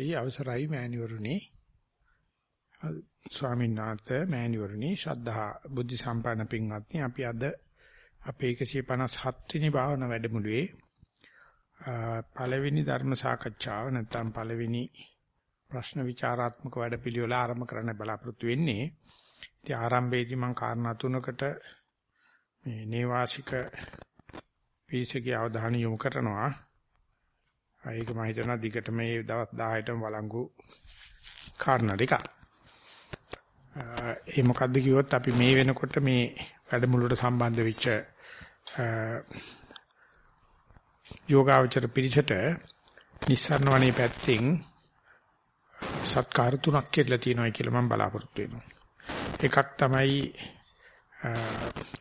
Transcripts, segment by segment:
අවසරයි අවසරයි මෑණිවරුනි ස්වාමීන් වහන්සේ මෑණිවරුනි ශ්‍රද්ධා බුද්ධ සම්පන්න පින්වත්නි අපි අද අපේ 157 වෙනි භාවනා වැඩමුළුවේ පළවෙනි ධර්ම සාකච්ඡාව නැත්නම් පළවෙනි ප්‍රශ්න විචාරාත්මක වැඩපිළිවෙල ආරම්භ කරන්න බලාපොරොත්තු වෙන්නේ. ඉතින් ආරම්භයේදී මම කාරණා තුනකට මේ නේවාසික පිරිසගේ අවධානය යොමු කරනවා. ඒක මම හිතනවා දිගට මේ දවස් 10ටම වළංගු කාරණා දෙක. ඒ මොකද්ද කිව්වොත් අපි මේ වෙනකොට මේ වැඩමුළුවට සම්බන්ධ වෙච්ච යෝගාවචර පිරිසට නිස්සාරණ වනේ පැත්තෙන් සත්කාර තුනක් කියලා තියෙනවා කියලා මම බලාපොරොත්තු වෙනවා. එකක් තමයි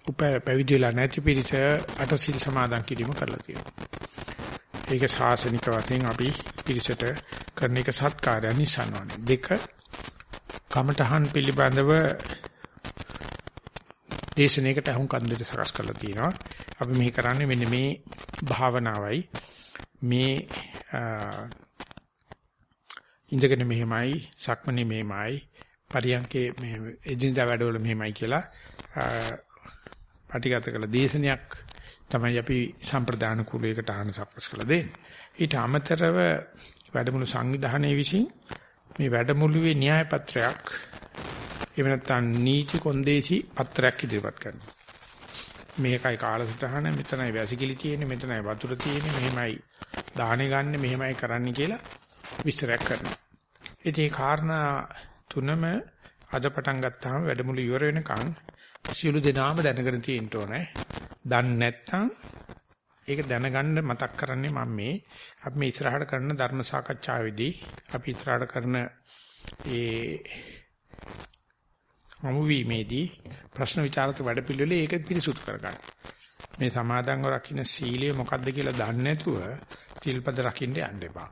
උප පැවිදිලා නැති පිරිස අටසිල් සමාදන් කිරීම කරලා තියෙනවා. ඒක ශාසනික වශයෙන් අපි පිරිසට කරන එක සත්කාරය නිසනවනේ. දෙක කමඨහන් පිළිබඳව දේශනාවකට අහුන් කන්දට සකස් කරලා තියෙනවා. අපි මේ කරන්නේ මෙන්න මේ භාවනාවයි මේ ඉඳගෙන මෙහෙමයි සක්මනේ මෙහෙමයි පරියන්කේ මේ එදිනදා වැඩවල මෙහෙමයි කියලා පටිගත කළ දේශනයක් තමයි අපි සම්ප්‍රදාන කුලයකට අහන සකස් කළ දෙන්නේ. ඊට අමතරව වැඩමුළු සංවිධානයේ විසින් මේ වැඩමුළුවේ න්‍යාය පත්‍රයක් එහෙම නැත්නම් නීති කොන්දේසි පත්‍රයක් ඉදිරිපත් කරනවා. මේකයි කාලසටහන මෙතනයි වැසිකිලි තියෙන්නේ මෙතනයි වතුර තියෙන්නේ මෙහෙමයි දාහනේ ගන්න මෙහෙමයි කරන්න කියලා විස්තරයක් කරනවා. ඉතින් මේ කාරණා තුනම අද පටන් ගත්තාම වැඩමුළු ඉවර වෙනකන් සියලු දෙනාම දැනගෙන තියෙන්න ඕනේ. දන්නේ නැත්නම් ඒක දැනගන්න මතක් කරන්නේ මම මේ අපි මේ ඉස්සරහට කරන ධර්ම සාකච්ඡාවේදී අපි ඉස්සරහට කරන ඒ අමුවීමේදී ප්‍රශ්න විචාරත වැඩපිළිවෙලේ ඒක පිරිසුදු කරගන්න. මේ සමාදන්ව රකින්න සීලය මොකක්ද කියලා දන්නේ නැතුව තිල්පද රකින්න යන්න එපා.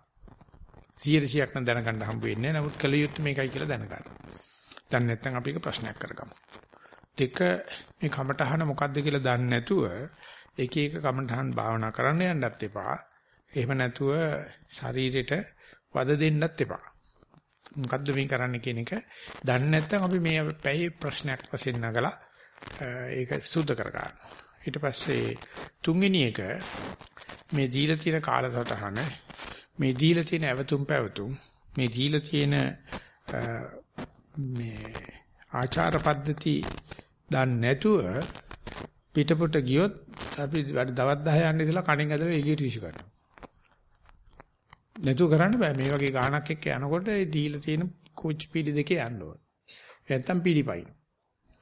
100ක් නම් දැනගන්න හම්බ වෙන්නේ නැහැ. නමුත් කල යුත්තේ මේකයි කියලා දැනගන්න. දැන් නැත්නම් අපි ඒක ප්‍රශ්නයක් කරගමු. දෙක මේ කමටහන මොකක්ද කියලා දන්නේ නැතුව එක එක කමටහන් භාවනා කරන්න යන්නත් එපා. එහෙම නැතුව ශරීරෙට වද දෙන්නත් එපා. මොකද්ද මේ කරන්න කියන එක දන්නේ නැත්නම් අපි මේ පැයේ ප්‍රශ්නයක් වශයෙන් නගලා ඒක සුද්ධ කර ගන්නවා. ඊට පස්සේ තුන්වෙනි එක මේ දීලා තියෙන කාලසටහන මේ දීලා තියෙන ඇවතුම් පැවතුම් මේ දීලා තියෙන මේ ආචාර පද්ධති දන්නේ නැතුව පිටපොට ගියොත් අපි දවස් 10 යන්න ඉතලා කණෙන් ඇදලා එළියට විසි කරනවා. නැතුව කරන්න බෑ මේ වගේ ගානක් එක්ක යනකොට ඒ දීලා තියෙන කුච් පීඩි දෙකේ යන්න ඕන. නැත්තම් පීඩිපයින්.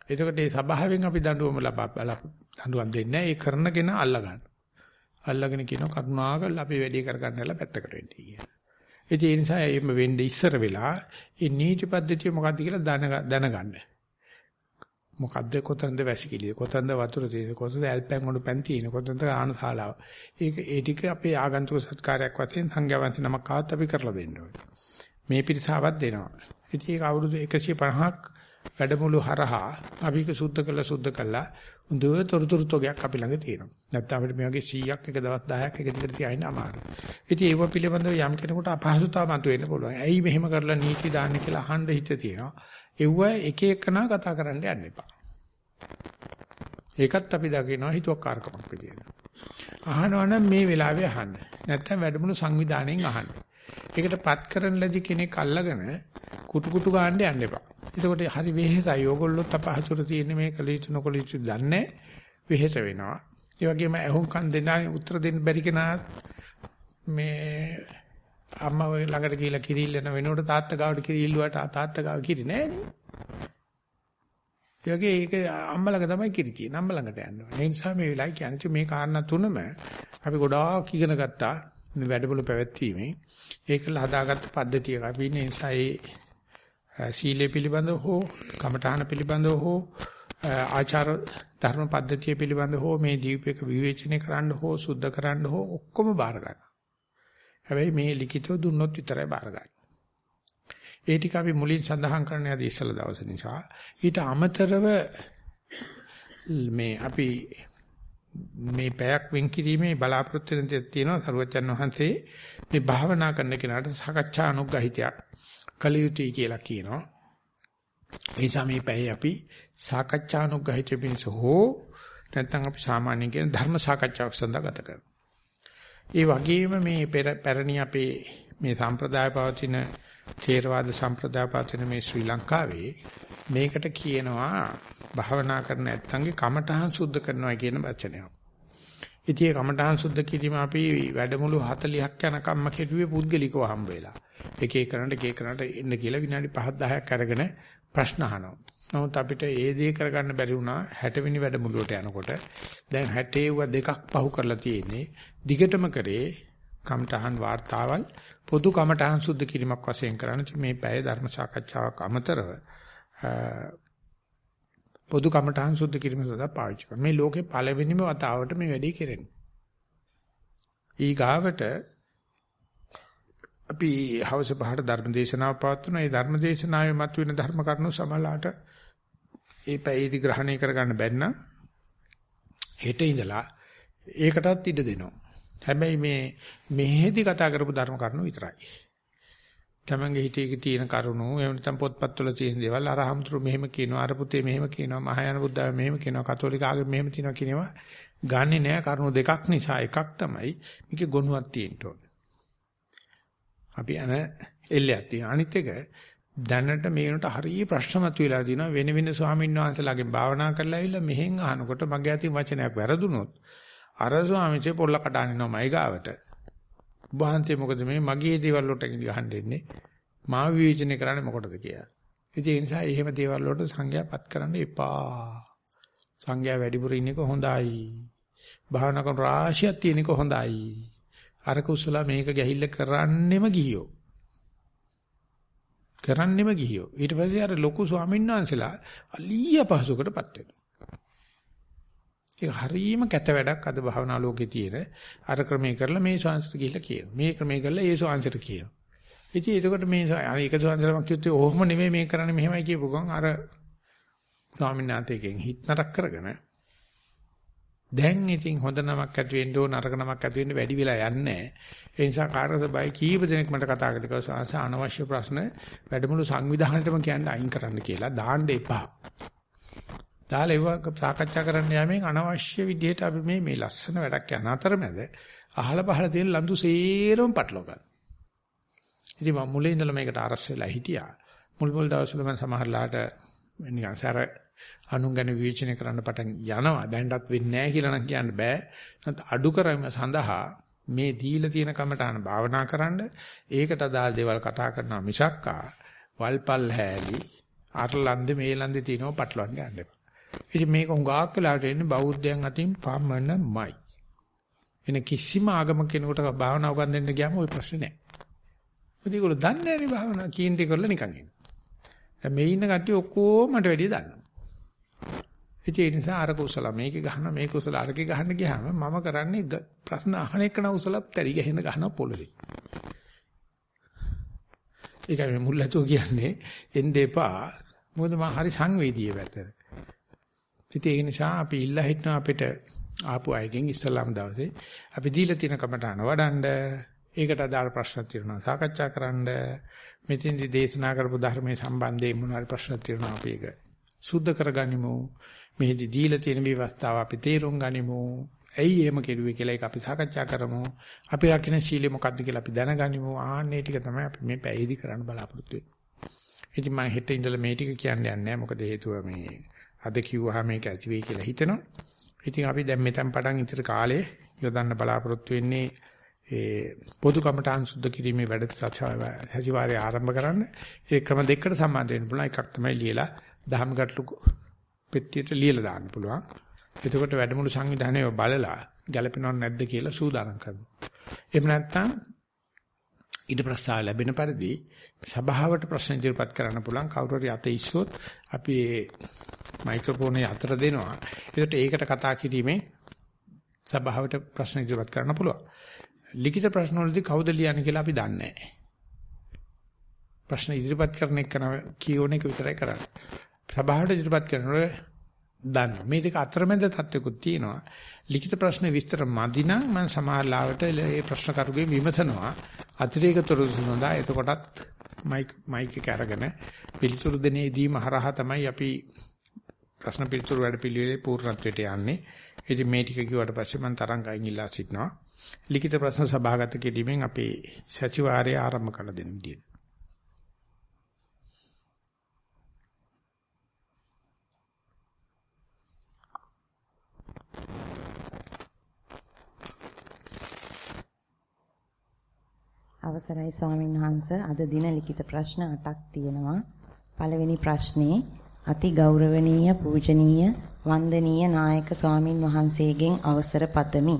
එතකොට මේ සබාවෙන් අපි දඬුවම ලබා දඬුවම් දෙන්නේ නැහැ. ඒ කරනගෙන අල්ල ගන්න. අල්ලගෙන කියනවා කරුණාකරලා අපි වැඩි කරගන්නලා පැත්තකට වෙන්න කියලා. ඒ නිසා එimhe වෙන්නේ ඉස්සර වෙලා මේ නීති පද්ධතිය මොකක්ද කියලා දැනගන්න. මොකද්ද? කොතනද වැසිකිළිය? කොතනද වතුර තියෙන්නේ? කොතනද ඇල්පැන් වල පැන් තියෙන්නේ? කොතනද ආනශාලාව ඒක ඒ ටික අපේ ආගන්තුක සත්කාරයක් වශයෙන් සංඝයා වහන්සේ නමක් ආවත් අපි කරලා දෙන්න ඕනේ. මේ පිරිසාවක් දෙනවා. ඉතින් ඒක අවුරුදු 150ක් වැඩමුළු හරහා අපි ඒක සුද්ධ කළා සුද්ධ කළා. හොඳ තොරතුරු තෝගයක් අපි ළඟ තියෙනවා. නැත්නම් අපිට මේ වගේ 100ක් එක දවස් 10ක් එක දිගට තියාගෙන අමාරුයි. ඉතින් ඒව පිළිබඳව යම් කෙනෙකුට අපහසුතාව මතුවෙන්න පුළුවන්. ඇයි මෙහෙම කරලා නීති දාන්න කියලා අහන්න හිත තියෙනවා. එව්ව එක එකනා කතා කරන්න යන්න එපා. ඒකත් අපි දකිනවා හිතුවක්කාරකමක් විදියට. අහනවනම් මේ වෙලාවේ අහන්න. නැත්නම් වැඩමුළු සංවිධානයෙන් අහන්න. ඒකටපත් කරන ලදි කෙනෙක් අල්ලගෙන කුටු කුටු ගන්න යන්න එපා. එතකොට හරි වෙහෙසයි. ඕගොල්ලොත් අපහසුර තියෙන මේ කලීතු නොකලීතු දන්නේ වෙහෙස වෙනවා. ඒ වගේම අහුම්කන් දෙන්න උත්තර දෙන්න බැරි කෙනා මේ අම්මා වගේ ළඟට ගිහිල්ලා කිරිල්ලන වෙනකොට තාත්තා ගාවට කිරිල්ලුවට තාත්තා ගාව කිරි නෑනේ. ඒ වගේ ඒක අම්මා ළඟ තමයි කිරි තියෙන්නේ. අම්මා ළඟට යන්න ඕනේ. ඒ නිසා මේ වෙලාවයි කියන්නේ මේ කාරණා තුනම අපි ගොඩාක් ඉගෙන ගත්තා මේ වැඩබල පැවැත්වීමේ. ඒකල හදාගත්ත පද්ධතියක්. අපි ඉන්නේ නිසා ඒ සීලය පිළිබඳව හෝ කමඨාන පිළිබඳව හෝ ආචාර ධර්ම පද්ධතිය පිළිබඳව හෝ මේ දීපයක විවේචනය කරන්න හෝ සුද්ධ කරන්න හෝ ඔක්කොම බාර ගන්න. හැබැයි මේ ලිඛිතව දුන්නොත් විතරයි බාරගන්නේ. ඒ ටික අපි මුලින් සඳහන් කරන්න යදී ඉස්සල දවස නිසා ඊට අමතරව මේ අපි මේ පැයක් වෙන් කිරීමේ බලාපොරොත්තු වෙන තියෙනවා සරුවචන් වහන්සේ මේ භාවනා කරන කෙනාට සාකච්ඡා අනුග්‍රහිතයක් කලියුටි කියලා කියනවා. ඒ නිසා මේ පැය අපි සාකච්ඡා අනුග්‍රහිත පිණිස හෝ නැත්නම් අපි සාමාන්‍යයෙන් කියන ධර්ම සාකච්ඡාවක් සඳහා ගත කරනවා. ඒ වගේම මේ පැරණි අපේ මේ සම්ප්‍රදාය පවතින ථේරවාද සම්ප්‍රදාය පවතින මේ ශ්‍රී ලංකාවේ මේකට කියනවා භාවනා කරන නැත්නම්ගේ කමඨහං සුද්ධ කරනවා කියන වචනයක්. ඉතින් ඒ කමඨහං සුද්ධ කිරීම අපි වැඩමුළු 40ක් යනකම්ම කෙරුවේ පුද්ගලිකව හම්බ වෙලා. එක එකනට එක එකනට එන්න කියලා විනාඩි 5 10ක් අරගෙන ප්‍රශ්න අහනවා. නමුත් අපිට ඒ දේ කරගන්න බැරි වුණා 60 වෙනි වැඩමුළුවට යනකොට. දැන් 60 දෙකක් පහු කරලා තියෙන්නේ. දිගටම කරේ කමඨහන් වාර්තාවල් පොදු කමඨහන් සුද්ධ කිරීමක් වශයෙන් කරන්න මේ පැය ධර්ම සාකච්ඡාවක් අමතරව පොදු කමඨහන් සුද්ධ කිරීම සඳහා පාවිච්චි කරනවා. මේ ලෝකේ පළවෙනිම වතාවට මේ වැඩේ කෙරෙන්නේ. ඊගාවට අපි හවස පහට ධර්ම දේශනාව පවත්වනවා. ඒ ධර්ම දේශනාවේ මතුවෙන ධර්ම කරුණු සමලාට ඒ පැයදි ග්‍රහණය කරගන්න බැන්න හෙට ඉඳලා ඒකටත් ඉඩ දෙනවා. හැබැයි මේ මෙහෙදි කතා කරපු ධර්ම කරුණු විතරයි. තමන්ගේ හිතේ තියෙන කරුණු එහෙම නැත්නම් පොත්පත්වල තියෙන දේවල් අර හම්තුරු මෙහෙම කියනවා අර පුතේ මෙහෙම කියනවා මහායාන බුද්ධාව මෙහෙම කියනවා කතෝලික ආගම මෙහෙම තියෙනවා කියනවා ගන්නෙ නෑ කරුණු දෙකක් නිසා එකක් තමයි මේකේ ගොනුවක් තියෙන්න ඕනේ. අපි අන එල්ලයක් තියෙනවා. අනිත් එක දැනට මේකට හරිය ප්‍රශ්න මතුවලා දිනවා වෙන වෙන ස්වාමීන් වහන්සේලාගෙන් භාවනා කරලා ඇවිල්ලා මෙහෙන් අහනකොට මගේ අතින් වචනයක් වැරදුනොත් අර ස්වාමීන්සේ පොල්ල කඩානිනවා මයි ගාවට. වහන්සේ මොකද මේ මගේ දේවල් වලට ගහන්න දෙන්නේ? මාව විවේචනය කරන්නේ මොකටද කියලා. ඉතින් ඒ නිසා එහෙම දේවල් වලට සංඥාපත් කරන්න එපා. සංඥා වැඩිපුර ඉන්නක හොඳයි. භාවනා කරන රාශියක් තියෙනක හොඳයි. අර කුසල මේක ගැහිල්ල කරන්නෙම ගියෝ. කරන්නෙම ගියෝ. ඊට පස්සේ අර ලොකු ස්වාමීන් වහන්සේලා අලිය පහසුකටපත් වෙනවා. ඒක හරීම කැත වැඩක් අද භාවනා ලෝකේ තියෙන. අර ක්‍රමයේ කරලා මේ ශාන්සිට ගිහිල්ලා කියනවා. මේ ක්‍රමයේ කරලා ඒ ශාන්සිට කියනවා. ඉතින් එතකොට මේ අනික ශාන්සිටම කිව්වොත් ඔහොම නෙමෙයි මේ කරන්නේ මෙහෙමයි කියපු ගමන් අර ස්වාමීන් වහන්සේගෙන් හිත නරක කරගෙන දැන් ඉතින් හොඳ නමක් ඇති වෙන්න ඕන නරක නමක් ඇති වෙන්න වැඩි වෙලා යන්නේ ඒ නිසා කාර්යසභාවේ කීප දෙනෙක් මට කතා කරලා අනවශ්‍ය ප්‍රශ්න වැඩමුළු සංවිධානයේටම කියන්න අයින් කරන්න කියලා දාන්න එපා. දාලා ඒව සාකච්ඡා කරන්න යෑමෙන් අනවශ්‍ය විදිහට අපි මේ මේ ලස්සන වැඩක් යන අතරමැද අහල පහල තියෙන ලඳු සේරම පටලවා ගන්න. ඉතින් මම මුලින් ඉඳලා මේකට අරස් වෙලා හිටියා. මුල් මුල් දවස්වල මම සමහරලාට නිකන් සැර අනුන් ගැන විවේචනය කරන්න පටන් යනවා. දැන්ටත් වෙන්නේ නැහැ කියලා නම් කියන්න බෑ. නැත් අඩු කරම සඳහා මේ දීලා තියෙන කමටහන භාවනා කරන්න ඒකට අදාළ දේවල් කතා කරනවා මිසක්කා වල්පල් හැලී අරලන්දේ මේ ලන්දේ තියෙනව පටලවන්න යන්න එපා. ඉතින් මේක හුඟක් වෙලාවට එන්නේ බෞද්ධයන් අතින් පමණමයි. එන කිසිම ආගමක කෙනෙකුට භාවනා උගන්වන්න ගියාම ওই ප්‍රශ්නේ නැහැ. මොකද ඒගොල්ලෝ දන්නේ නැහැ නේ භාවනා කීන්ති කරලා නිකන් ඉන්න. දැන් මේ ඉන්න කට්ටිය ඔක්කොම මට වැඩිය දන්නවා. ඒ නිසා අර කුසල මේක ගහන මේ කුසල අරකේ ගහන්න ගියාම මම කරන්නේ ප්‍රශ්න අහන එක නවසල තරි ගහන ගහන පොළවේ. ඒකයි මුල්ලතෝ කියන්නේ එන්න එපා. මොකද මම හරි සංවේදීය පැත්තට. ඉතින් ඒ නිසා අපි ඉල්ලා හිටනවා අපිට ආපු අයගෙන් ඉස්සලාම් දවසේ අපි දීලා තියෙන කමටහන වඩන්න ඒකට අදාළ ප්‍රශ්න තියෙනවා සාකච්ඡා කරන්න මෙතෙන්දි දේශනා කරපු ධර්මයේ සම්බන්ධයෙන් මොනවාරි ප්‍රශ්න තියෙනවා අපි ඒක සුද්ධ කරගනිමු මෙහිදී දීලා තියෙන විවස්ථාව අපි තේරුම් ගනිමු ඇයි එහෙම කෙරුවේ කියලා ඒක අපි සාකච්ඡා කරමු අපි රකින්න සීලය මොකක්ද කියලා අපි දැනගනිමු ආන්නේ ටික තමයි අපි මේ පැයදී කරන්න බලාපොරොත්තු වෙන්නේ ඉතින් මම හෙට ඉඳලා මේ ටික කියන්න යන්නේ නැහැ මොකද හේතුව මේ අද කිව්වහම මේක ඇති වෙයි කියලා හිතනවා. ඉතින් අපි දැන් මෙතෙන් පටන් ඉතින් කාලේ යොදන්න බලාපොරොත්තු වෙන්නේ ඒ පොදු කමඨාන් සුද්ධ කිරීමේ වැඩ සතිවාරය ආරම්භ කරන්න. ඒ ක්‍රම දෙකකට සම්බන්ධ වෙන්න පුළුවන්. එකක් තමයි ලියලා දහම් ගැටලු පෙට්ටියට ලියලා දාන්න පුළුවන්. එතකොට වැඩමුළු සංවිධානය බලලා ගැළපෙනව නැද්ද කියලා සූදානම් කරනවා. එහෙම නැත්නම් ඊට ප්‍රස්තාව ලැබෙන පරිදි සභාවට ප්‍රශ්න ඉදිරිපත් කරන්න පුළුවන් කවුරු හරි අත ඉස්සොත් අපි මයික්‍රොෆෝනේ අතර දෙනවා. ඒකට ඒකට කතා කිරීමේ සභාවට ප්‍රශ්න ඉදිරිපත් කරන්න පුළුවන්. ලිඛිත ප්‍රශ්න වලදී කවුද ලියන්නේ කියලා අපි දන්නේ නැහැ. ප්‍රශ්න ඉදිරිපත් කරන එක කියෝන එක විතරයි කරන්නේ. සභාවට ඉදිරිපත් කරනකොට දන්න. මේ දෙක අතරමැද තත්ත්වකුත් තියෙනවා. ලිඛිත ප්‍රශ්න විස්තර මදි නම් මම සමහර ලාවට ඒ ප්‍රශ්න කරුගේ විමසනවා. අතිරේක තොරතුරු සඳහා එතකොටත් මයික් මයික් එක අරගෙන පිළිතුරු දෙනේදීම හරහා තමයි අපි ප්‍රශ්න පිළිතුරු වැඩ පිළිවෙලේ පූර්ණත්වයට යන්නේ. ඉතින් මේ ටික කිව්වට පස්සේ මම තරංගයෙන් ඉල්ලා සිටිනවා. ලිඛිත ප්‍රශ්න සභාගත කිරීමෙන් අපේ සතිವಾರය ආරම්භ කළ දෙන්න විදියට. අවසරයි ස්වාමීන් වහන්ස අද දින ලිඛිත ප්‍රශ්න 8ක් තියෙනවා. පළවෙනි ප්‍රශ්නේ අති ගෞරවනීය පූජනීය වන්දනීය නායක ස්වාමින් වහන්සේගෙන් අවසර පතමි.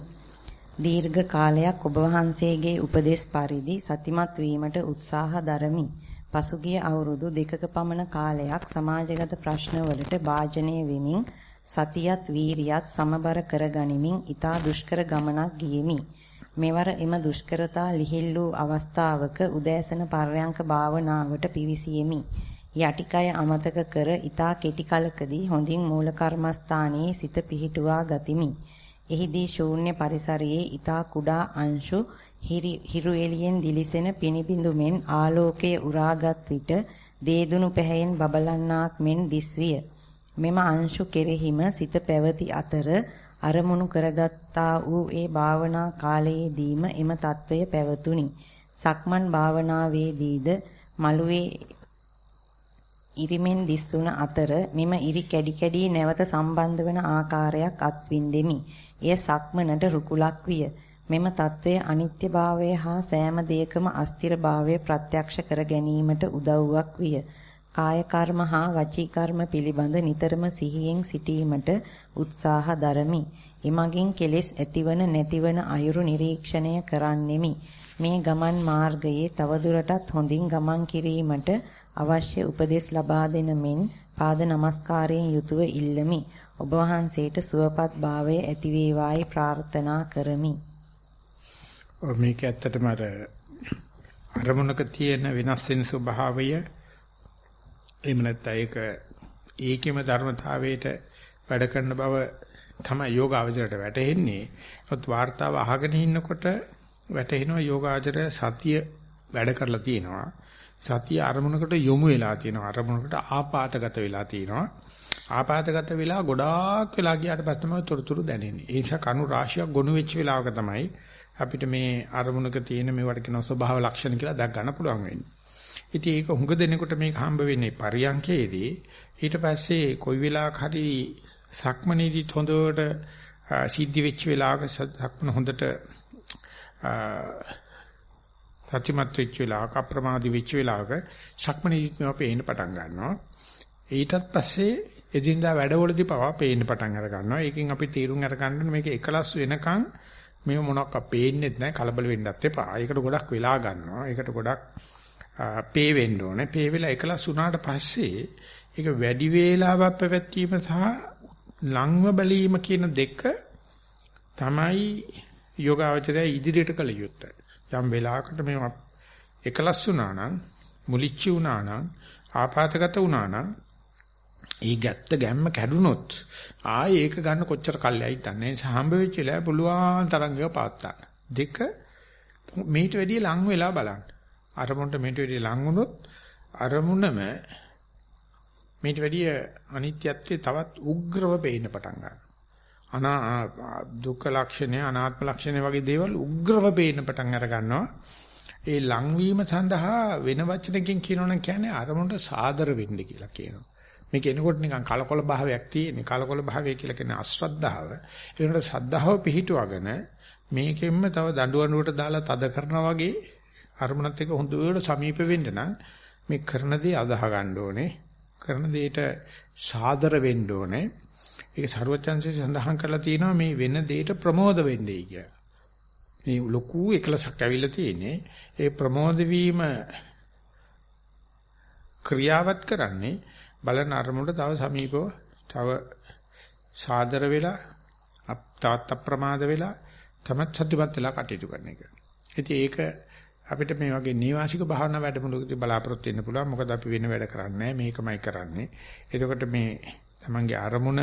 දීර්ඝ කාලයක් ඔබ වහන්සේගේ උපදෙස් පරිදි සතිමත් වීමට උත්සාහ දරමි. පසුගිය අවුරුදු දෙකක පමණ කාලයක් සමාජගත ප්‍රශ්නවලට භාජනය වෙමින් සතියත් වීරියත් සමබර කරගනිමින් ඊතා දුෂ්කර ගමනක් ගියෙමි. මෙවර එම දුෂ්කරතා ලිහිල් වූ අවස්ථාවක උදෑසන පර්යංක භාවනාවට පිවිසියෙමි. යටිකය අමතක කර ඊතා කෙටි කලකදී හොඳින් මූල කර්මස්ථානයේ සිත පිහිටුවා ගතිමි. එහිදී ශූන්‍ය පරිසරයේ ඊතා කුඩා අංශු හිරු එළියෙන් දිලිසෙන පිනිබිඳු මෙන් ආලෝකයේ උරාගත් විට දේදුණු පැහැයෙන් බබලන්නාක් මෙන් දිස්විය. මෙම අංශු කෙරෙහිම සිත පැවති අතර අරමුණු කරගත්තා වූ ඒ භාවනා කාලයේදීම එම తත්වය පැවතුණි. සක්මන් භාවනාවේදීද මළුවේ ඉරිමෙන් දිස්සුන අතර මෙම ඉරි කැඩි කැඩි නැවත සම්බන්ධ වන ආකාරයක් අත්විඳෙමි. එය සක්මනට රුකුලක් විය. මෙම తත්වයේ අනිත්‍යභාවය හා සෑම දෙයකම අස්තිරභාවය ප්‍රත්‍යක්ෂ කර ගැනීමට උදව්වක් විය. කාය කර්ම හා වචී කර්ම පිළිබඳ නිතරම සිහියෙන් සිටීමට උත්සාහ දරමි. එමගින් කෙලෙස් ඇතිවන නැතිවන අයුරු නිරීක්ෂණය කරන්නෙමි. මේ ගමන් මාර්ගයේ තවදුරටත් හොඳින් ගමන් කිරීමට අවශ්‍ය උපදෙස් ලබා දෙන මෙන් පාද නමස්කාරයෙන් යුතුව ඉල්ලමි. ඔබ වහන්සේට සුවපත් භාවය ඇති වේවායි ප්‍රාර්ථනා කරමි. මේක ඇත්තටම අර අරමුණක තියෙන වෙනස් වෙන ස්වභාවය එහෙම නැත්නම් ඒක ඒකෙම ධර්මතාවයට වැඩ කරන බව තමයි යෝගාවචරයට වැටහෙන්නේ. ඒත් වார்த்தාව අහගෙන ඉන්නකොට වැටෙනවා යෝගාචරය සතිය වැඩ කරලා තියෙනවා. සතිය අරමුණකට යොමු වෙලා තියෙනවා. අරමුණකට ආපాతගත වෙලා තියෙනවා. ආපాతගත වෙලා ගොඩාක් වෙලා ගියාට පස්සේ තමයි තොරතුරු දැනෙන්නේ. ඒ නිසා කණු රාශියක් ගොනු වෙච්ච වෙලාවක තමයි අපිට මේ අරමුණක තියෙන මේවට කියන ස්වභාව ලක්ෂණ කියලා දැක් ගන්න පුළුවන් වෙන්නේ. ඉතින් ඒක හුඟ දෙනකොට මේක හම්බ වෙන්නේ පරියන්කේදී. ඊට පස්සේ කොයි වෙලාවක හරි සක්මනේදී හොඳට සිද්ධ වෙච්ච වෙලාවක සක්මන හොඳට සත්‍යමත් වෙච්ච වෙලාවක අප්‍රමාදී වෙච්ච වෙලාවක සක්මනීදිත් මේවා පේන්න පටන් ගන්නවා. ඊටත් පස්සේ එදිනදා වැඩවලදී පවා පේන්න පටන් අර ගන්නවා. ඒකෙන් අපි තීරුම් අර ගන්න මේක එකලස් වෙනකන් මේ මොනක්ක පේන්නේත් නැහැ කලබල වෙන්නත් එපා. ඒකට ගොඩක් වෙලා ගන්නවා. ඒකට ගොඩක් පේ වෙන්න ඕනේ. පේ වෙලා එකලස් වුණාට පස්සේ ඒක වැඩි වේලාවක් පැවැත්වීම සහ ලංව බැලීම කියන දෙක තමයි යෝගාවචරය ඉදිරියට කළ යුත්තේ. යම් වෙලාවකට මේවා එකලස් වුණා නම් මුලිච්චි වුණා නම් ආපాతගත වුණා නම් ඒ ගැත්ත ගැම්ම කැඩුනොත් ආයේ ඒක ගන්න කොච්චර කල්යයි දන්නේ සහම්බ වෙච්ච වෙලාව පුළුවන් තරංගව පාත්තා දෙක මේට වැඩිය ලං වෙලා බලන්න. අරමුණට මේට වැඩිය ලං වුණොත් අරමුණම මේට වැඩිය අනිත්‍යත්වයේ තවත් උග්‍රව පේන්න පටන් ගන්නවා අනා දුක්ඛ ලක්ෂණය අනාත්ම ලක්ෂණය වගේ දේවල් උග්‍රව පේන්න පටන් අර ගන්නවා. ඒ ලංවීම සඳහා වෙන වචනකින් කියනවනම් කියන්නේ අරමුණට සාදර වෙන්න කියලා කියනවා. මේක එනකොට නිකන් කලකොල භාවයක් තියෙන. කලකොල භාවය කියලා කියන්නේ අශ්‍රද්ධාව. ඒකට සද්ධාව පිහිටුවගෙන මේකෙන්ම තව දඬුවනුවට දාලා තද කරනවා වගේ අරමුණත් එක්ක හොඳට සමීප වෙන්න නම් මේ කරන දේ අදාහ ගන්න ඕනේ. කරන දෙයට සාදර වෙන්න ඕනේ. ඒක ਸਰවඥාන්සේ සඳහන් කරලා තියෙනවා මේ වෙන දෙයට ප්‍රමෝද වෙන්නේ කියලා. මේ ලොකු එකලසක් ඇවිල්ලා තියෙන්නේ ඒ ප්‍රමෝද වීම ක්‍රියාවත් කරන්නේ බලන අරමුණට තව සමීපව තව සාදර වෙලා තවත් අප්‍රමාද වෙලා තමත් සතුටුමත් වෙලා කටයුතු කරන එක. ඉතින් ඒක අපිට මේ වගේ නීවාසික භාවනා වැඩමුළුකදී බලාපොරොත්තු වෙන්න පුළුවන්. මොකද අපි වෙන වැඩ කරන්නේ මේකමයි කරන්නේ. එතකොට මේ තමන්ගේ අරමුණ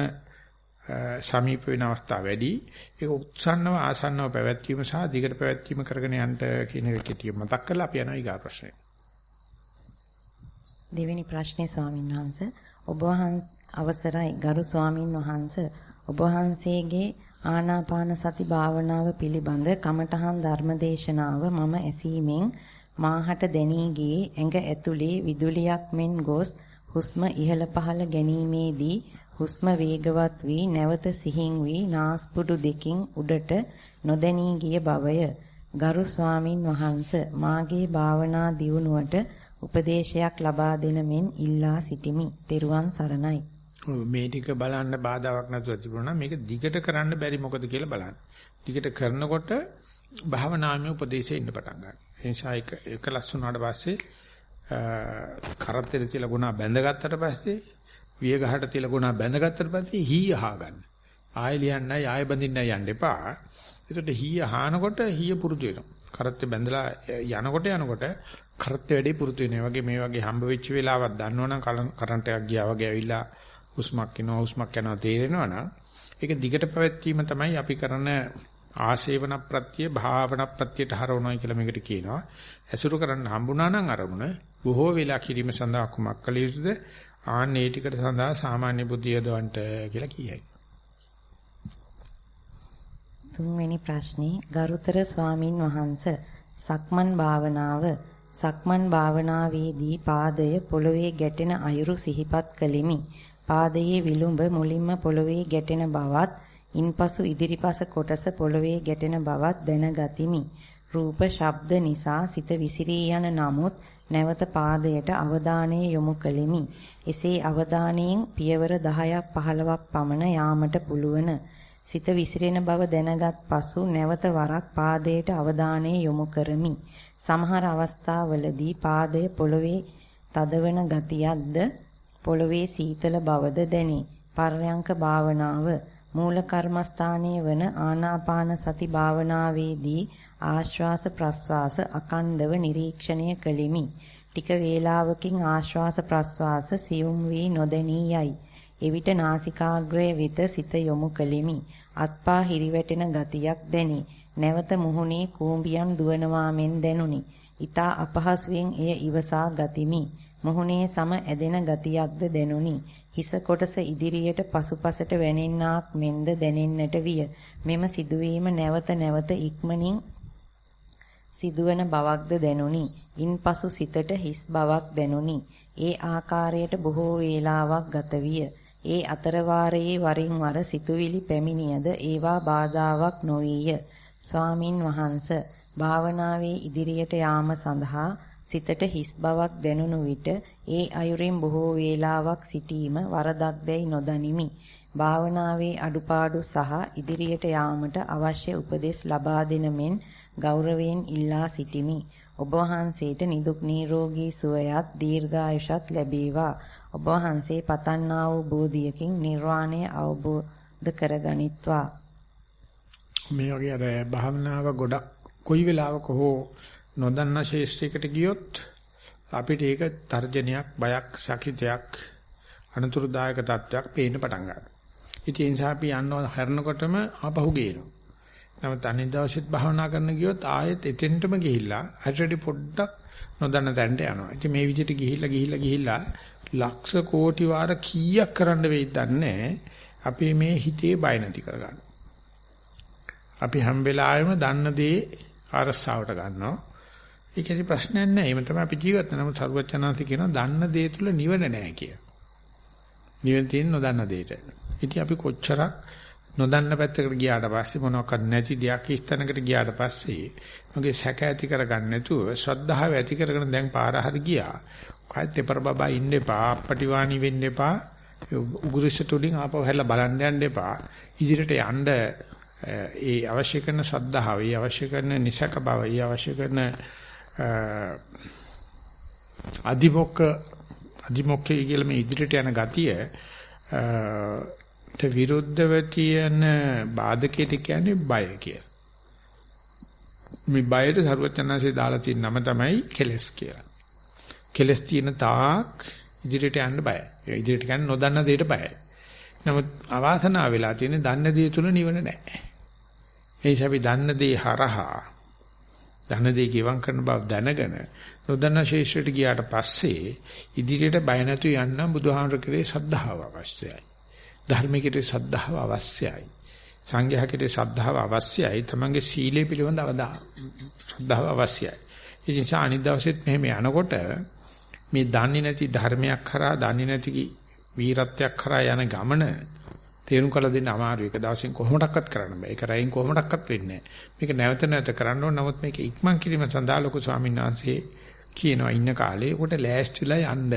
සමීප වෙන අවස්ථා වැඩි. ඒක උත්සන්නව ආසන්නව පැවැත්වීම සහ දිගට පැවැත්වීම කරගෙන යන්න කියන එක කෙටිය මතක් කරලා අපි යනවා ඊගා ප්‍රශ්නේ. දෙවෙනි ප්‍රශ්නේ ස්වාමීන් වහන්සේ ඔබ වහන්සේ අවසරයි ගරු ස්වාමින් වහන්සේ ඔබ වහන්සේගේ ආනාපාන සති භාවනාව පිළිබඳ කමඨහන් ධර්මදේශනාව මම ඇසීමෙන් මාහට දැනී ගියේ ඇඟ ඇතුලේ විදුලියක් මෙන් ගොස් හුස්ම ඉහළ පහළ ගැනීමේදී හුස්ම වේගවත් වී නැවත සිහින් වී නාස්පුඩු දෙකින් උඩට නොදැනී ගිය බවය. ගරු ස්වාමින් වහන්ස මාගේ භාවනා දියුණුවට උපදේශයක් ලබා දෙන මෙන් ඉල්ලා සිටිමි. ත්වන් සරණයි. මේ ටික බලන්න බාධාවක් නැතුව තිබුණා මේක දිගට කරන්න බැරි මොකද කියලා බලන්න. දිගට කරනකොට භාවනාමය උපදේශය ඉන්න පටන් ගන්නවා. ඒ නිසා එක එක ලස්සුනාට පස්සේ කරත්තෙට තියලා ගුණා බැඳගත්තට පස්සේ විය ගහට තියලා ගුණා බැඳගත්තට පස්සේ හී අහගන්න. ආයෙ ලියන්නයි ආයෙ බඳින්නයි යන්න එපා. ඒකට හීය අහනකොට හීය පුරුදු වෙනවා. කරත්තේ බැඳලා යනකොට යනකොට කරත්තේ වැඩි පුරුදු වෙනවා. වගේ මේ වගේ හම්බ වෙච්ච වෙලාවක් දන්නවනම් කරන්ට් එකක් ගියා වගේ ඇවිල්ලා හුස්මක් එනවා හුස්මක් යනවා තේරෙනවනම් ඒක දිගට පැවැත්වීම තමයි අපි කරන ආශේවන ප්‍රත්‍ය භාවන ප්‍රත්‍යයට හරවනවා කියලා මේකට කියනවා. ඇසුරු කරන්න හම්බුණා නම් අරමුණ බොහෝ වෙලා කිරීම සඳහා කුමක් කළ යුතුද? ආන්නේ ටිකට සඳහා සාමාන්‍ය බුද්ධිය දවන්ට කියලා කියයි. තුන්වෙනි ප්‍රශ්නේ ගරුතර ස්වාමින් වහන්ස සක්මන් භාවනාව සක්මන් භාවනාවේදී පාදය පොළවේ ගැටෙන අයුරු සිහිපත් කළෙමි. පාදයේ විලුඹ මුලින්ම පොළවේ ගැටෙන බවත්, ඉන්පසු ඉදිරිපස කොටස පොළවේ ගැටෙන බවත් දැනගතිමි. රූප, ශබ්ද නිසා සිත විසිරී යන නමුත් නැවත පාදයට අවධානය යොමු කළෙමි. එසේ අවධානයෙන් පියවර 10ක් 15ක් පමණ යාමට පුළුවන්. සිත විසිරෙන බව දැනගත් පසු නැවත වරක් පාදයට අවධානය යොමු කරමි. සමහර අවස්ථාවලදී පාදය පොළවේ තදවන ගතියක්ද පොළවේ සීතල බවද දැනේ. පර්යංක භාවනාව මූල කර්මස්ථානයේ වන ආනාපාන සති භාවනාවේදී ආශ්වාස ප්‍රශ්වාස අකණ්ඩව නිරීක්ෂණය කළෙමි. ටික වේලාවකින් ආශ්වාස ප්‍රශ්වාස සියුම් වී නොදැනී යයි. එවිට නාසිකාග්‍රය වෙත සිත යොමු කළෙමි. අත්පා හිරිවැටෙන ගතියක් දැනේ. නැවත මුහුණේ කූඹියන් දුවනවා මෙන් දැනුනි. ඊතා අපහසුයෙන් එය ඉවසා ගතිමි. මුහුණේ සම ඇදෙන ගතියක්ද දැනුනි. හිස කොටස ඉදිරියට පසුපසට වැනෙන්නාක් මෙන්ද දැනෙන්නට විය. මෙම සිදුවීම නැවත නැවත ඉක්මනින් සිදුවන බවක්ද දැනුනි. ඉන්පසු සිතට හිස් බවක් දැනුනි. ඒ ආකාරයට බොහෝ වේලාවක් ගත විය. ඒ අතර වාරයේ වරින් වර සිතුවිලි පැමිණියද ඒවා බාධාවක් නොවිය. ස්වාමින් වහන්ස භාවනාවේ ඉදිරියට යාම සඳහා සිතට හිස් බවක් දැනුණු විට ඒ අයුරින් බොහෝ වේලාවක් සිටීම වරදක්දැයි නොදනිමි. භාවනාවේ අඩුපාඩු සහ ඉදිරියට යාමට අවශ්‍ය උපදෙස් ලබා දෙන මෙන් ගෞරවයෙන් ඉල්ලා සිටිමි. ඔබ වහන්සේට නිදුක් නිරෝගී සුවයත් දීර්ඝායුෂත් ලැබේවා. ඔබ වහන්සේ පතන්නා වූ බෝධියකින් නිර්වාණය අවබෝධ කරගනිත්වා. මේ වගේ අර භාවනාව ගොඩක් කොයි වෙලාවක හෝ නොදන්නා ශේෂ්ත්‍රයකට ගියොත් අපිට ඒක තර්ජනයක් බයක් සකිතයක් අනතුරුදායක තත්වයක් පේන්න පටන් ගන්නවා. ඉතින් ඒ නිසා අපි යනවා හැරෙනකොටම ආපහු ගේනවා. නමුත් අනිත් දවසෙත් භාවනා කරන්න ගියොත් ආයෙත් එතෙන්ටම ගිහිල්ලා හරියට පොඩ්ඩක් නොදන්න තැනට යනවා. ඉතින් මේ විදිහට ගිහිල්ලා ගිහිල්ලා ගිහිල්ලා ලක්ෂ කෝටි වාර කීයක් කරන්න වෙයිද දන්නේ අපි මේ හිතේ බය නැති කරගන්න. අපි හැම වෙලාවෙම දන්න දේ අරසාවට ගන්නවා. ඒකේ ප්‍රශ්නයක් නැහැ. එහෙම තමයි අපි ජීවත් වෙන. නමුත් සරුවචනාන්ති කියනවා දන්න දේ තුල නිවන නැහැ කිය. නිවන තියෙන නොදන්න දෙයට. ඉතින් අපි කොච්චරක් නොදන්න පැත්තකට ගියාට පස්සේ මොනවාක්වත් නැති දෙයක් ඉස්තැනකට ගියාට පස්සේ මගේ සැක ඇති කරගන්න නැතුව ශ්‍රද්ධාව ඇති කරගෙන දැන් පාර හරි ගියා. කයත් එපර බබා ඉන්න එපා, අපටිවාණි වෙන්න එපා. උගුරුසට උඩින් ආපහු හැලා බලන්න යන්න එපා. ඉදිරියට යන්න ඒ අවශ්‍ය කරන ශ්‍රද්ධාව, ඒ අවශ්‍ය කරන නිසක බව, ඒ අවශ්‍ය කරන අදිමොක්ක අදිමොක්කේ කියලා මේ ඉදිරියට යන ගතිය ට විරුද්ධව තියෙන බාධකයට කියන්නේ බය කියලා. මේ බයට සරුවචනාංශේ දාලා තියෙන නම තමයි කෙලස් කියලා. කෙලස් තියෙන තාක් ඉදිරියට යන්න බයයි. ඉදිරියට යන්න නොදන්න දෙයට බයයි. නමුත් අවාසනාව වෙලා තියෙන්නේ දන්න දේ තුල නිවන නැහැ. ඒ නිසා අපි දන්න දේ හරහා දන්න දේ ගෙවම් කරන බව දැනගෙන නොදන්න ශේෂ්ත්‍රයට ගියාට පස්සේ ඉදිරියට බය නැතු යන්න බුදුහාමර කරේ ශ්‍රද්ධාව අවශ්‍යයි. ධර්මිකේ ශ්‍රද්ධාව අවශ්‍යයි. සංඝයාගේ ශ්‍රද්ධාව අවශ්‍යයි. තමන්ගේ සීලය පිළිබඳ අවදා ශ්‍රද්ධාව අවශ්‍යයි. ඒ නිසා අනිත් දවසෙත් මෙහෙම යනකොට මේ දන්නේ නැති ධර්මයක් කරා දන්නේ නැති වීරත්වයක් කරා යන ගමන තේරුම් කළ දෙන්න අමාරුයි. ඒක දවසින් කොහොමඩක්වත් කරන්න බෑ. ඒක රැයින් කොහොමඩක්වත් වෙන්නේ නෑ. මේක නැවත නැවත කරන්න ඕන. නමුත් මේක ඉක්මන් කිරීම සඳහා ලොකු ස්වාමීන් වහන්සේ කියනවා ඉන්න කාලේ උකට ලෑස්තිලා යන්න.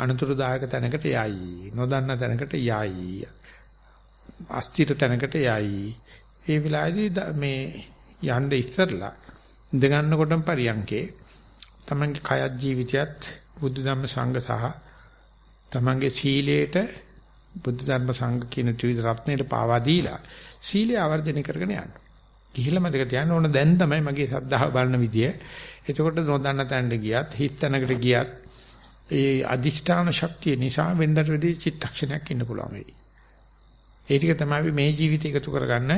අනතුරුදායක තැනකට යයි. නොදන්න තැනකට යයි. අස්තිර තැනකට යයි. ඒ වෙලාවේදී මේ යන්න ඉස්සරලා ඉඳ ගන්නකොටම පරියන්කේ තමන්ගේ කයත් ජීවිතයත් බුද්ධ ධම්ම සංඝ සහ තමන්ගේ සීලයට බුද්ධ ධර්ම සංඝ කියන ත්‍රිවිධ රත්නයට පාවා දීලා සීලය ආවර්ජනය කරගෙන යන්න. ගිහිල්ලා මතක තියාගන්න ඕන දැන් තමයි මගේ සද්ධාව බලන විදිය. එතකොට නොදන්න තැනට ගියත් හිත තැනකට ගියත් ඒ අදිෂ්ඨාන ශක්තිය නිසා වෙනදට වැඩි චිත්තක්ෂණයක් ඉන්න පුළුවන් වෙයි. ඒ ටික තමයි මේ ජීවිතය එකතු කරගන්න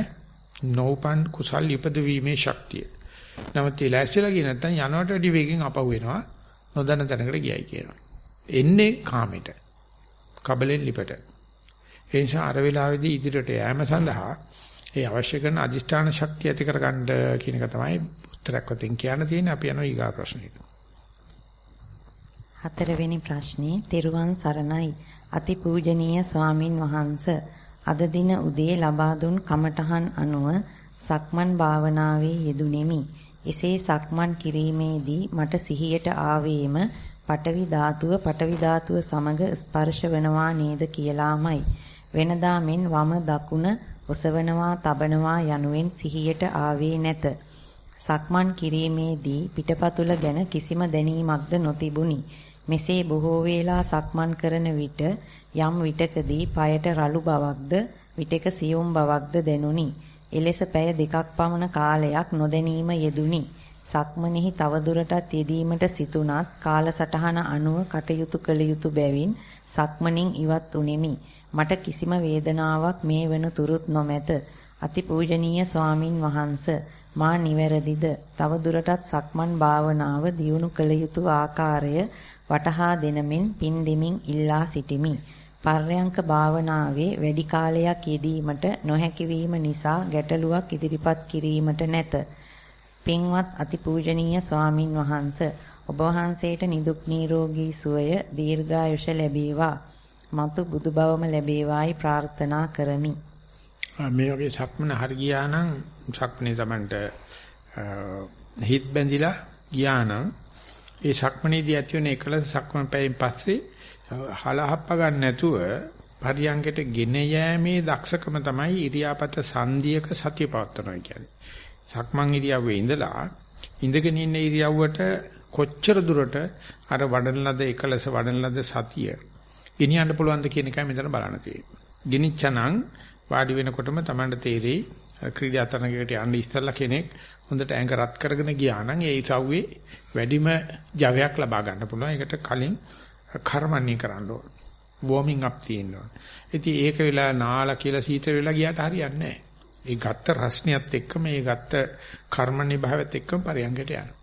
නෝපන් කුසල් ඉපද වීමේ ශක්තිය. නමුත් ඒ ලෑස්තිලා ගියේ නැත්නම් යනවට වැඩි වේගෙන් අපහු වෙනවා. නොදන්න තැනකට ගියයි කියනවා. එන්නේ කාමෙට. කබලෙන් ලිපට. ඒ නිසා අර වෙලාවේදී ඉදිරියට යෑම සඳහා ඒ අවශ්‍ය කරන අදිෂ්ඨාන ශක්තිය ඇති කරගන්න කියන එක තමයි උත්තරයක් වතින් කියන්න තියෙන්නේ. අපි යනවා ඊගා ප්‍රශ්නෙට. හතරවෙනි ප්‍රශ්නේ තෙරුවන් සරණයි. අතිපූජනීය ස්වාමින් වහන්සේ අද දින උදේ ලබා දුන් කමඨහන් අනුව සක්මන් භාවනාවේ යෙදුණෙමි. එසේ සක්මන් කිරීමේදී මට සිහියට ආවේම පටවි ධාතුව පටවි ධාතුව සමග ස්පර්ශ වෙනවා නේද කියලාමයි. වෙනදා මෙන් වම දකුණ ඔසවනවා තබනවා යනුවෙන් සිහියට ආවේ නැත. සක්මන් කිරීමේදී පිටපතුල ගැන කිසිම දැනීමක්ද නොතිබුණි. මෙසේ බොහෝ වේලා සක්මන් කරන විට යම් විටකදී পায়ට රළු බවක්ද විටක සියුම් බවක්ද දැනුනි. එලෙස පැය දෙකක් පමණ කාලයක් නොදැනීම යෙදුනි. සක්මනෙහි තවදුරටත් යෙදීමට සිතුනත් කාලසටහන අනුව කටයුතු කළ යුතු බැවින් සක්මනින් ඉවත් උනේමි. මට කිසිම වේදනාවක් මේ වනතුරුත් නොමැත. අතිපූජනීය ස්වාමින් වහන්සේ මා නිවැරදිද? තවදුරටත් සක්මන් භාවනාව දියුණු කළ යුතු ආකාරය වටහා දෙනමින් පින් දෙමින් ඉල්ලා සිටිමි. පර්යංක භාවනාවේ වැඩි කාලයක් යෙදීමට නොහැකි නිසා ගැටලුවක් ඉදිරිපත් කිරීමට නැත. පින්වත් අතිපූජනීය ස්වාමින් වහන්ස ඔබ වහන්සේට නිදුක් නිරෝගී සුවය දීර්ඝායුෂ ලැබේවා. මතු බුදු බවම ලැබේවායි ප්‍රාර්ථනා කරමි. මේ වගේ සක්මන හරි ගියා නම් සක්මනේ Tamanට හිත බැඳිලා ගියා නම් ඒ සක්මනේදී ඇති වෙන එකලස සක්මන් පැයෙන් පස්සේ හලහප්ප ගන්න නැතුව පරියංගයට ගෙන යෑමේ දක්ෂකම තමයි ඉරියාපත සංධියක සතිය පවත්වනවා කියන්නේ. සක්මන් ඉරියව්වේ ඉඳලා ඉඳගෙන ඉන්න ඉරියව්වට කොච්චර දුරට අර වඩන ලද එකලස වඩන ලද සතිය ගෙනියන්න පුළුවන්ද කියන එකයි මෙතන බලන්න තියෙන්නේ. ගෙනිච්චනම් වාඩි වෙනකොටම Tamanට තේරෙයි ක්‍රීඩා තරඟයකට යන්න ඉස්සෙල්ලා කෙනෙක් හොඳට ඇඟ රත් කරගෙන ගියා නම් ඒ ඉසව්වේ වැඩිම ජවයක් ලබා ගන්න පුළුවන්. ඒකට කලින් කර්මන්නේ කරන්න ඕන. වෝමින් අප් තියෙන්න ඕන. ඉතින් ඒක වෙලා නාලා කියලා සීතල වෙලා ගියාට හරියන්නේ නැහැ. ඒ ගත්ත රස්නියත් එක්කම ඒ ගත්ත කර්මන්නේ භාවයත් එක්කම පරියංගයට යනවා.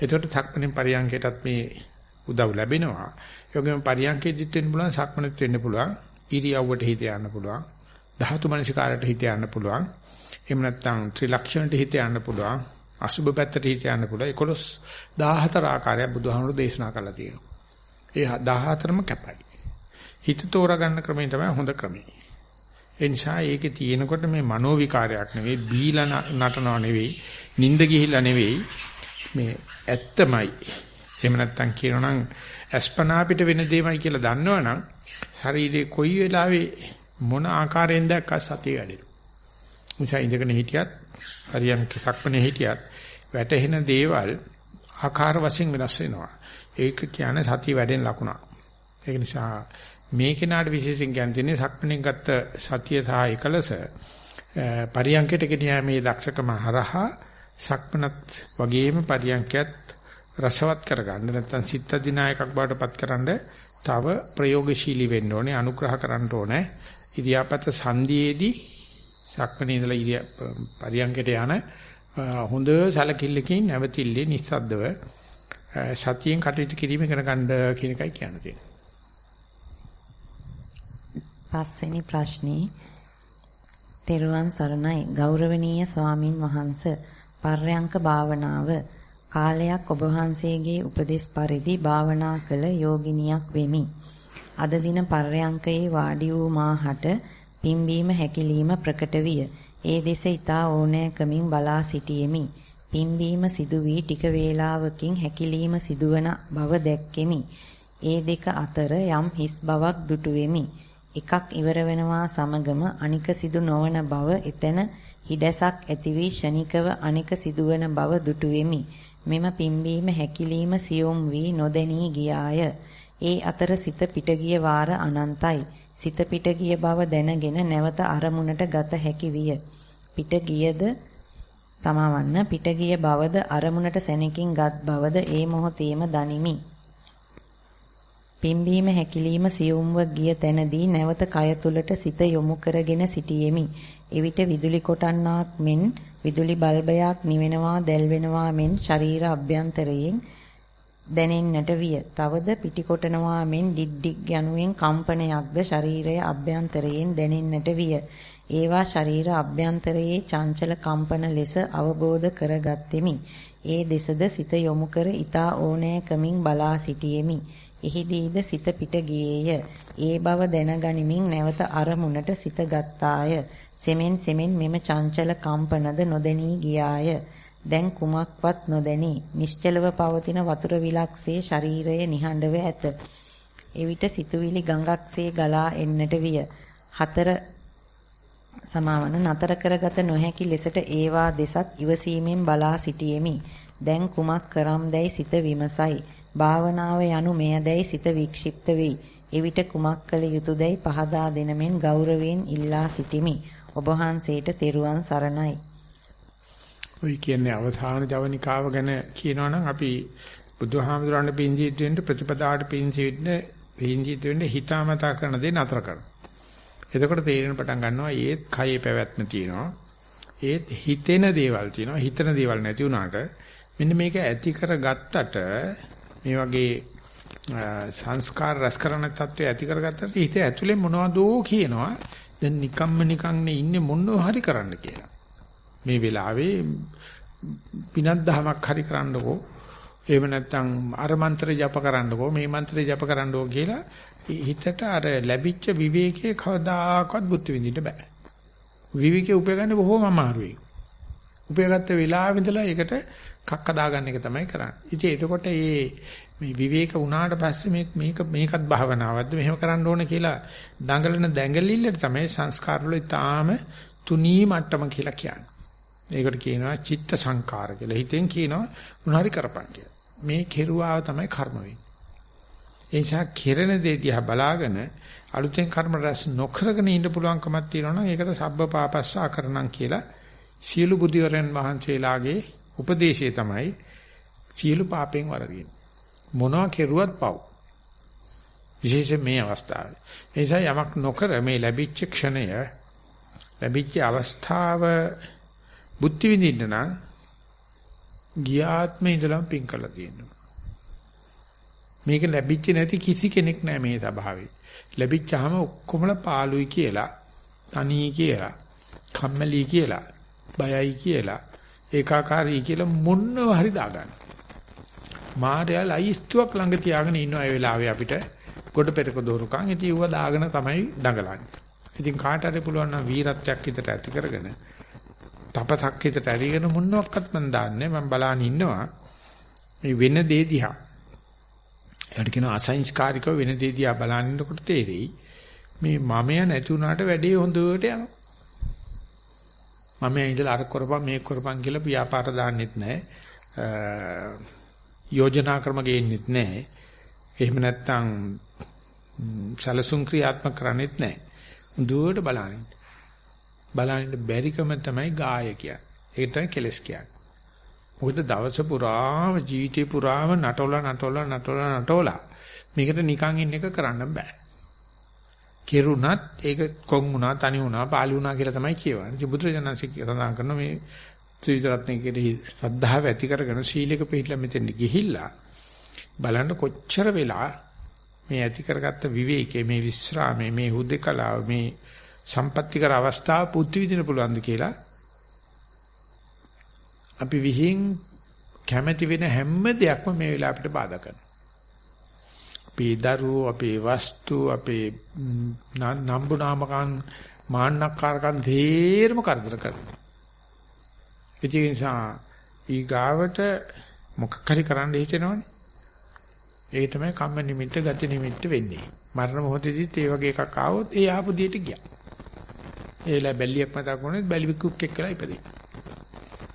එතකොට සක්මණෙන් පරියංගයටත් මේ උදව් ලැබෙනවා. ඒ වගේම පරියංගෙදිත් වෙන්න පුළුවන් සක්මණෙත් වෙන්න පුළුවන්. ඉරියව්වට හිත යන්න පුළුවන්. ධාතු මනසිකාරයට හිත යන්න පුළුවන්. එහෙම නැත්නම් ත්‍රිලක්ෂණයට හිත යන්න පුළුවන්. අසුබ පැත්තට හිත යන්න පුළුවන්. 11 14 ආකාරයක් බුදුහාමුදුරු දේශනා කරලා තියෙනවා. ඒ 14ම කැපයි. හිත තෝරා ගන්න ක්‍රමය තමයි හොඳ ක්‍රමය. ඒ නිසා ඒකේ තියෙනකොට මේ මනෝ විකාරයක් නෙවෙයි බීලා නටනව නෙවෙයි නිින්ද ගිහිල්ලා නෙවෙයි මේ ඇත්තමයි එහෙම නැත්තම් කියනනම් අස්පනා පිට වෙන දෙයමයි කියලා දන්නවනම් ශරීරේ කොයි වෙලාවෙ මොන ආකාරයෙන් දැක්ක සතිය වැඩෙනවා. නිසා ඉඳගෙන හිටියත් හරියම් සක්මනේ හිටියත් වැටෙන දේවල් ආකාර වශයෙන් වෙනස් වෙනවා. ඒක කියන්නේ සතිය වැඩෙන ලකුණක්. ඒක නිසා මේ කෙනාට විශේෂයෙන් කියන්නේ සක්මණෙන් ගත්ත සතිය සහ එකලස පරියංකයට ගෙනියීමේ දක්ෂකම හරහා සක්මනත් වගේම පරියංකයත් රසවත් කරගන්න. නැත්නම් සිත දිනායකක් බවට පත් කරන්න තව ප්‍රයෝගශීලී වෙන්න ඕනේ අනුග්‍රහ කරන්න ඕනේ. ඉරියාපත සංදියේදී සක්මණේ ඉඳලා ඉරිය පරියංගයට යන හොඳ සැලකිල්ලකින් නැවතිල්ලේ නිස්සද්දව සතියෙන් කටයුතු කිරීම ඉගෙන ගන්න කියන එකයි කියන්න තියෙන්නේ. පස්වෙනි ප්‍රශ්නේ. තෙරුවන් සරණයි. ගෞරවනීය ස්වාමින් වහන්ස පර්යංක භාවනාව කාලයක් ඔබ වහන්සේගේ උපදෙස් පරිදි භාවනා කළ යෝගිනියක් වෙමි. අද දින පර්යංකයේ වාඩි වූ මාහට පිම්බීම හැකිලිම ප්‍රකට විය. ඒ දෙස ඊතා ඕනෑකමින් බලා සිටියෙමි. පිම්බීම සිදු වී ටික වේලාවකින් හැකිලිම සිදුවන බව දැක්කෙමි. ඒ දෙක අතර යම් හිස් බවක් දුටුවෙමි. එකක් ඉවර වෙනවා සමගම අනික සිදු නොවන බව එතන හිඩැසක් ඇති වී ෂණිකව අනික සිදුවන බව දුටුවෙමි. මෙම පිම්බීම හැකිලිම සියුම් වී නොදැනී ගියාය. ඒ අතර සිත පිට ගිය වාර අනන්තයි. සිත පිට ගිය බව දැනගෙන නැවත අරමුණට ගත හැකි විය. පිට ගියද තමවන්න පිට ගිය බවද අරමුණට සැනකින් ගත් බවද ඒ මොහොතේම දනිමි. පිම්බීම හැකිලිම සියුම්ව ගිය තැනදී නැවත කය තුලට සිත යොමු කරගෙන සිටියෙමි. එවිට විදුලි කොටන්නාක් මෙන් විදුලි බල්බයක් නිවෙනවා දැල්වෙනවා මෙන් ශරීර අභ්‍යන්තරයෙන් දැනෙන්නට විය. තවද පිටිකොටනවා මෙන් ඩිඩ්ඩික් යනුවෙන් කම්පනයක්ද ශරීරයේ අභ්‍යන්තරයෙන් දැනෙන්නට විය. ඒවා ශරීර අභ්‍යන්තරයේ චංචල කම්පන ලෙස අවබෝධ කරගත්ෙමි. ඒ දෙසද සිත යොමු කර ඊතා ඕනෑකමින් බලා සිටියෙමි. එහිදීද සිත පිට ගියේය. ඒ බව දැනගනිමින් නැවත අරමුණට සිත ගත්තාය. සෙමෙන් සෙමෙන් මෙම චංචල කම්පනද නොදැනී ගියාය. දැන් කුමක්වත් නොදැනී නිශ්චලව පවතින වතුර විලක්සේ ශරීරය නිහඬව ඇත. එවිට සිතුවිලි ගඟක්සේ ගලා එන්නට විය. හතර සමාවන නතර කරගත නොහැකි ලෙසට ඒවා දෙසත් ඉවසීමෙන් බලා සිටියෙමි. දැන් කුමක් කරම්දැයි සිත විමසයි. භාවනාව යනු මෙයදැයි සිත වික්ෂිප්ත වෙයි. එවිට කුමක් කළ යුතුයදැයි පහදා දෙනමෙන් ගෞරවයෙන් ඉල්ලා සිටිමි. ඔබ වහන්සේට තෙරුවන් සරණයි. ඔයි කියන්නේ අවසාන ජවනිකාව ගැන කියනවනම් අපි බුදුහාමුදුරන් පින්ජීත් වෙන්න ප්‍රතිපදාවට පින්ජීත් වෙන්න පින්ජීත් වෙන්න හිතාමතා කරන දේ නතර කරනවා. එතකොට තේරෙන පටන් ගන්නවා ඒත් කයේ පැවැත්ම තියෙනවා. ඒත් හිතෙන දේවල් තියෙනවා. හිතන දේවල් නැති වුණාට මෙන්න මේක ඇති කරගත්තට මේ වගේ සංස්කාර රැස් කරන තත්ත්වය ඇති කරගත්තට හිත ඇතුලේ මොනවදෝ කියනවා. දැන් නිකම්ම නිකන්නේ ඉන්නේ මොනව හරි කරන්න කියලා. මේ වෙලාවේ පිනක් දහමක් හරි කරන්නකෝ එහෙම නැත්නම් අර මන්ත්‍රය ජප කරන්නකෝ මේ මන්ත්‍රය ජප කරන්නකෝ කියලා හිතට අර ලැබිච්ච විවේකයේ කවදාකවත් බුද්ධ විඳින්න බෑ. විවේකයේ උපයගන්න බොහොම අමාරුයි. උපයගත්ත වෙලාවෙ ඉඳලා ඒකට කක්ක දාගන්න එක තමයි කරන්නේ. ඉතින් එතකොට මේ මේ විවේක වුණාට පස්සේ මේ මේක මේකත් භාවනාවක්ද මෙහෙම කරන්න ඕන කියලා දඟලන දැඟලිල්ලට තමයි සංස්කාර වල ඊටාම තුනී මට්ටම කියලා කියන්නේ. ඒකට කියනවා චිත්ත සංකාර කියලා. හිතෙන් කියනවා මොනවාරි කරපන් කියලා. මේ කෙරුවාව තමයි කර්ම වෙන්නේ. ඒ නිසා කෙරෙන දේ දිහා බලාගෙන අලුතෙන් කර්ම රැස් නොකරගෙන ඉන්න පුළුවන්කමක් තියෙනවා නම් ඒකට සබ්බ පාපස්ස අකරණම් කියලා සියලු බුද්ධවරයන් වහන්සේලාගේ උපදේශය තමයි සියලු පාපෙන් වරදින. මොනවා කෙරුවත් පව්. විශේෂයෙන් මේ අවස්ථාවේ. ඒ නිසා යමක් නොකර මේ ලැබිච්ච ක්ෂණය ලැබිච්ච අවස්ථාව බුද්ධ විඳින්න නම් ගියාත්මේ ඉඳලම පින් කරලා තියෙනවා. මේක ලැබිච්ච නැති කිසි කෙනෙක් නැහැ මේ ස්වභාවයේ. ලැබිච්චාම ඔක්කොමලා පාළුයි කියලා, තනී කියලා, කම්මැලි කියලා, බයයි කියලා ඒකාකාරී කියලා මොන්නව හරි දාගන්න. මාර්යා ලයිස්තුවක් ළඟ තියාගෙන ඉන්නවා ඒ වෙලාවේ අපිට ගොඩ පෙරක දෝරුකම් ඉතින් ඌව දාගෙන තමයි දඟලන්නේ. ඉතින් කාට හරි පුළුවන් නම් වීරත්වයක් හිතට ඇති කරගෙන තපතක් හිතට ඇරිගෙන මොනවත් මන් දාන්නේ මම බලාන ඉන්නවා මේ වෙන දේ දිහා. ඒකට කියන අසංස්කාරිකව වෙන දේ දිහා බලාන ඉන්නකොට තේරෙයි මේ මමය නැති වුණාට වැඩේ හොඳට යනවා. මම ඉඳලා අර කරපම් මේක කරපම් කියලා ව්‍යාපාර දාන්නෙත් නැහැ. යෝජනා ක්‍රම ගේන්නෙත් නැහැ. එහෙම නැත්නම් සැලසුම් ක්‍රියාත්මක කරන්නෙත් නැහැ. දුවට බලනින්. බලනින් බැරිකම තමයි ගාය කියන්නේ. ඒක තමයි කෙලස් කියන්නේ. මොකද දවස පුරාම ජීවිතේ පුරාම නටවලා නටවලා නටවලා නටවලා මේකට නිකන් ඉන්න එක කරන්න බෑ. කෙරුණත් ඒක කොන් වුණා, තනි වුණා, පාළි වුණා කියලා තමයි කියවන්නේ. ඉතින් බුදුරජාණන්සේ සඳහන් කරන මේ ත්‍රිවිධ කෙරෙහි ශ්‍රද්ධාව ඇති කරගෙන සීලයක පිළිලා මෙතෙන් ගිහිල්ලා බලන්න කොච්චර වෙලා මේ ඇති කරගත්ත විවේකයේ මේ විස්රාමයේ මේ හුදකලාව මේ සම්පත්‍තිකර අවස්ථාව පුත්‍ති විදින පුළුවන්ද කියලා අපි විහිං කැමැති වෙන හැම දෙයක්ම මේ වෙලාව අපිට බාධා කරනවා. අපේ දරුවෝ, අපේ වස්තු, අපේ නම්බු නාමකන් මාන්නක්කාරකන් තේරම කරදර කරනවා. ඒ නිසා ඊගාවට මොකක් හරි කරන්න හිතෙනවනේ. ඒ තමයි කම්ම නිමිත්ත ගති නිමිත්ත වෙන්නේ. මරණ මොහොතේදීත් ඒ වගේ එකක් ආවොත් ඒ ආපු දෙයට ගියා. ඒලා බැල්ලියක් මතක් වුණොත් බැලි කුක් එක්කලා ඉපදී.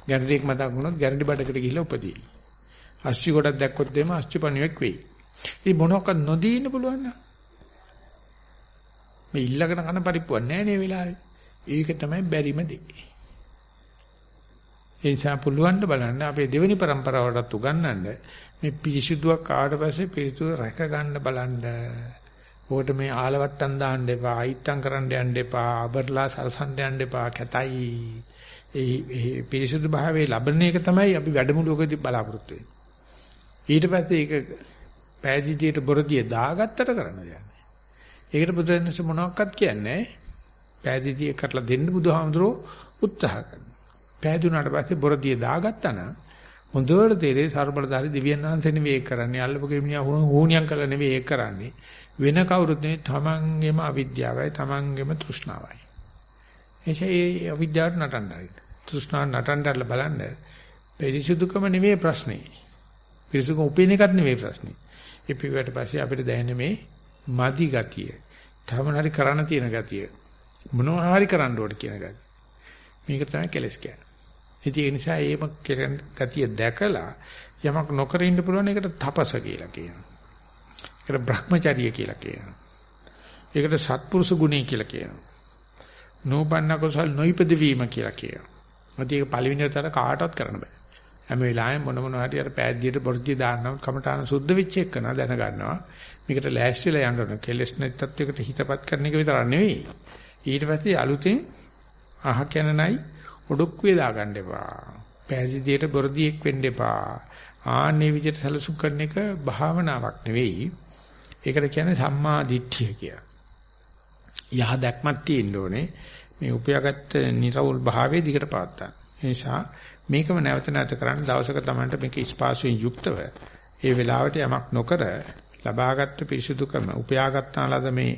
ගැරන්ඩියක් මතක් වුණොත් ගැරන්ඩි බඩකට ගිහිල්ලා උපදී. අස්චි කොටක් දැක්කොත් එimhe අස්චි පණුවෙක් වෙයි. ඉතින් මොනවාක්වත් නොදී ඉන්න පුළුවන් නෑ. මේ ඉල්ලගෙන කන පරිප්පුවක් නෑ නේ වෙලාවේ. ඒක තමයි බැරිම දේ. ඒ නිසා පුළුවන් ද බලන්න අපේ දෙවෙනි પરම්පරාවටත් උගන්වන්න මේ පිරිසුදුවක් ආවට පස්සේ පිරිසුදු රැක ගන්න බලන්න. ඕකට මේ ආලවට්ටම් දාන්න එපා, අයිත්තම් කරන්න යන්න එපා, අබර්ලා සරසන්න යන්න එපා, කැතයි. ඒ පිරිසුදු භාවයේ ලබන එක තමයි අපි වැඩමුළුවකදී බලාපොරොත්තු වෙන්නේ. ඊට පස්සේ ඒක පෑදීදියට බොරදියේ දාගත්තට කරන්න දෙයක් ඒකට බුදුරජාණන්සේ මොනවක්වත් කියන්නේ පෑදීදිය කරලා දෙන්න බුදුහාමුදුරෝ උත්සාහ කරනවා. පෑදුනාට පස්සේ බොරදියේ දාගත්තා නම් හොඳට තේරෙයි ਸਰබලධාරි දිව්‍යන් වහන්සේ නෙවෙයි ඒක කරන්නේ. අල්ලපු මිනිහා හුණියම් කළා නෙවෙයි ඒක කරන්නේ. වෙන කවුරුත් නෙවෙයි තමන්ගේම අවිද්‍යාවයි තමන්ගේම තෘෂ්ණාවයි. එසේ ඒ අවිද්‍යාවට නටන්නයි. තෘෂ්ණාව නටන්නදලා බලන්න. පිරිසුදුකම නෙවෙයි ප්‍රශ්නේ. පිරිසුදුකම උපේන එකත් නෙවෙයි ප්‍රශ්නේ. ඒ පිටුවට පස්සේ අපිට දැනෙන මේ මදි ගතිය. තමන් හරි කරන්න තියෙන ගතිය. මොනවා හරි කරන්න ඕන කියන ගතිය. මේක තමයි කෙලස් කියන්නේ. ඉතින් ඒ නිසා ඒම ගතිය දැකලා යමක් නොකර ඉන්න පුළුවන් එකට තපස කියලා කියනවා. ඒකට Brahmacharya කියලා කියනවා. ඒකට සත්පුරුෂ ගුණය කියලා කියනවා. නෝපන්න කුසල් නොයිපද වීම කියලා කියනවා. මොකද ඒක පළවෙනිතර කාටවත් කරන්න බෑ. හැම වෙලාවෙම මොන මොන හරි අර පෑද්දියට බොර්ජි දාන්නම් කමඨාන සුද්ධ වෙච්ච එකන දැනගන්නවා. මේකට ලෑස්තිලා යන්න ඕන. කෙලස් නැත්තත් එකට හිතපත් කරන එක විතරක් නෙවෙයි. ඊට පස්සේ අලුතෙන් අහ කනනයි ඔඩොක්කුවේ දාගන්න එපා. පෑදීදියට බොර්ජියෙක් වෙන්න එපා. ආන්නේ විදිහට සැලසුම් කරන එක භාවනාවක් නෙවෙයි. ඒකට කියන්නේ සම්මා දිට්ඨිය කියලා. යහ දැක්මක් තියෙන්න ඕනේ. මේ උපයාගත්ත නිරවුල් භාවයේ දිගට පවත්තා. ඒ නිසා මේකම නැවත නැවත කරන්න දවසක Tamanට මේක ස්පාසුවෙන් යුක්තව ඒ වෙලාවට යමක් නොකර ලබාගත් පිරිසුදුකම උපයාගත්තා ලද මේ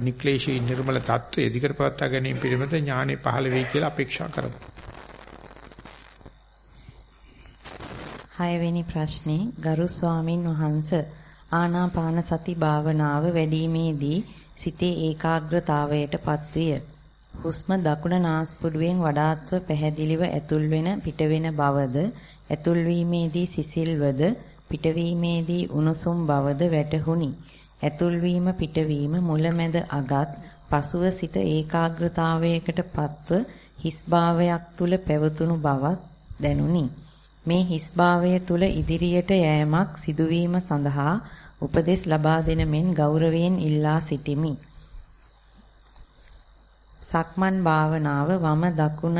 නික්ලේශී නිර්මල தত্ত্বය දිගට පවත්වා ගැනීම පිළිබඳ ඥානෙ පහළ වෙයි කියලා අපේක්ෂා කරමු. 6 වෙනි ප්‍රශ්නේ ගරු ස්වාමින් වහන්සේ ආනාපාන සති භාවනාව වැඩිීමේදී සිතේ ඒකාග්‍රතාවයට පත්විය. හුස්ම දකුණ නාස්පුඩුවෙන් වඩාත්ව පැහැදිලිව ඇතුල් වෙන පිටවෙන බවද ඇතුල් වීමේදී සිසිල්වද පිටවීමේදී උණුසුම් බවද වැටහුණි. ඇතුල් වීම පිටවීම මුලැමැද අගත් පසුව සිත ඒකාග්‍රතාවයකට පත්ව හිස්භාවයක් තුල පැවතුණු බවක් දැනුනි. මේ හිස්භාවය තුල ඉදිරියට යෑමක් සිදුවීම සඳහා උපදෙස් ලබා දෙන මෙන් ගෞරවයෙන් ඉල්ලා සිටිමි. සක්මන් භාවනාව වම දකුණ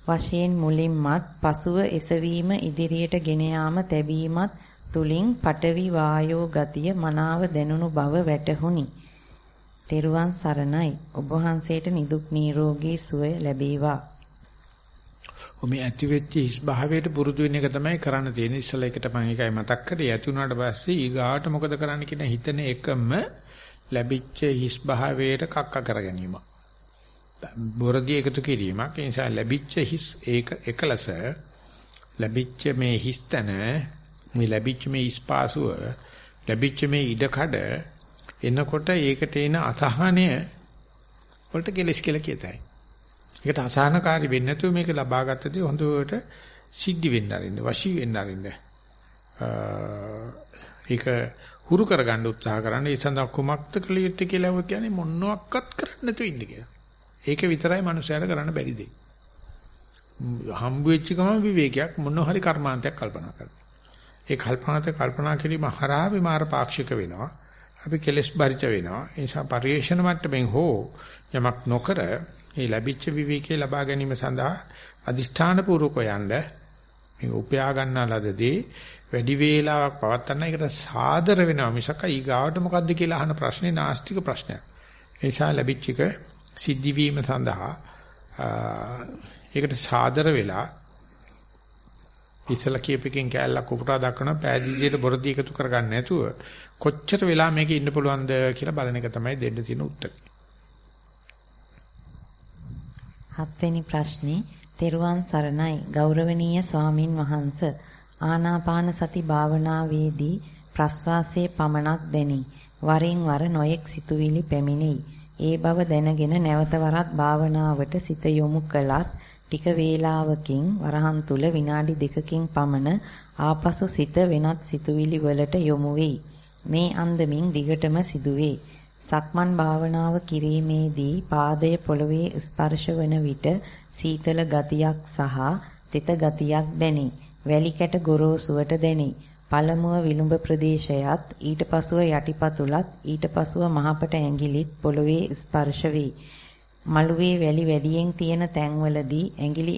වශයෙන් මුලින්මත් පසුව එසවීම ඉදිරියට ගෙන යාම තැබීමත් තුලින් පටවි වායෝ ගතිය මනාව දැනුණු බව වැටහුණි. තෙරුවන් සරණයි. ඔබ වහන්සේට නිදුක් නිරෝගී සුවය ලැබේවා. මේ ඇති වෙච්ච හිස් භාවයට පුරුදු වෙන එක තමයි කරන්න තියෙන්නේ. ඉස්සලා එකට මම ඒකයි මතක් කරේ. ඇති වුණාට පස්සේ ඊගාට මොකද කරන්න කියන හිතන එකම ලැබිච්ච හිස් භාවයට කක්ක කර ගැනීම. බොරදී එකතු කිරීමක්. ඒ නිසා ලැබිච්ච හිස් ඒක එකලස ලැබිච්ච මේ හිස්තන මේ ලැබිච්ච මේ ඉස්පාසුව ලැබිච්ච මේ ඉඩකඩ එනකොට ඒකට එන අසහනය වලට කෙලස් කියලා කියතයි. ඒකට අසහනකාරී වෙන්නේ නැතුව මේක ලබාගත්තදී හොඳට සිද්ධි වෙන්න ආරින්න වශී වෙන්න ආරින්න ඒක හුරු කරගන්න උත්සාහ කරන්න ඒ සඳහා කුමක්ද කළ යුත්තේ කියලා කියන්නේ මොනවත් කරන්න නැතුව ඉන්න කියලා. ඒක විතරයි මනුස්සයාට කරන්න බැරි දෙයක්. හම්බ වෙච්ච ගමන් විවේකයක් මොන හරි කර්මාන්තයක් කල්පනා කරනවා. ඒ කල්පනාත කල්පනා කිරීම හරහා විමාර පාක්ෂික වෙනවා. අපි කෙලස් බරිත වෙනවා. ඒ නිසා පරිේශන මට්ටමින් හෝ යමක් නොකර මේ ලැබිච්ච විවේකයේ ලබා ගැනීම සඳහා අදිෂ්ඨාන පූර්වක යන්න මේ උපයා ගන්නා ලදදී වැඩි වේලාවක් පවත්වන්න ඒකට සාදර වෙනවා මිසක ඊගාවට මොකද්ද කියලා අහන ප්‍රශ්නේ නාස්තික ප්‍රශ්නයක්. ඒ නිසා ලැබිච්ච එක සිද්ධි වීම සඳහා ඒකට සාදර වෙලා ඉස්සලා කියපෙකින් කෑල්ලක් උපුටා දක්වන පෑදීජයට බොරදී එකතු කරගන්න නැතුව කොච්චර වෙලා මේක ඉන්න පුළුවන්ද කියලා බලන එක තමයි දෙන්න තියෙන උත්තරය. හත්වෙනි ප්‍රශ්නේ. තෙරුවන් සරණයි. ගෞරවනීය ස්වාමින් වහන්ස ආනාපාන සති භාවනාවේදී ප්‍රස්වාසයේ පමණක් දැනි. වරින් වර නොයෙක් සිතුවිලි පැමිණෙයි. ඒ බව දැනගෙන නැවත වරක් භාවනාවට සිත යොමු කළත් ටික වේලාවකින් වරහන් තුල විනාඩි දෙකකින් පමණ ආපසු සිත වෙනත් සිතුවිලි වලට යොමු වෙයි. මේ අන්දමින් දිගටම සිදුවේ. සක්මන් භාවනාව කිරීමේදී පාදය පොළවේ ස්පර්ශ වන විට සීතල ගතියක් සහ තෙත ගතියක් දැනේ. වැලි කැට ගොරෝසුවට දැනේ. පළමුව විලුඹ ප්‍රදේශයත් ඊට පසුව යටිපතුලත් ඊට පසුව මහපට ඇඟිලිත් පොළවේ ස්පර්ශ වේ. මළුවේ වැලි වැඩියෙන් තියෙන තැන්වලදී ඇඟිලි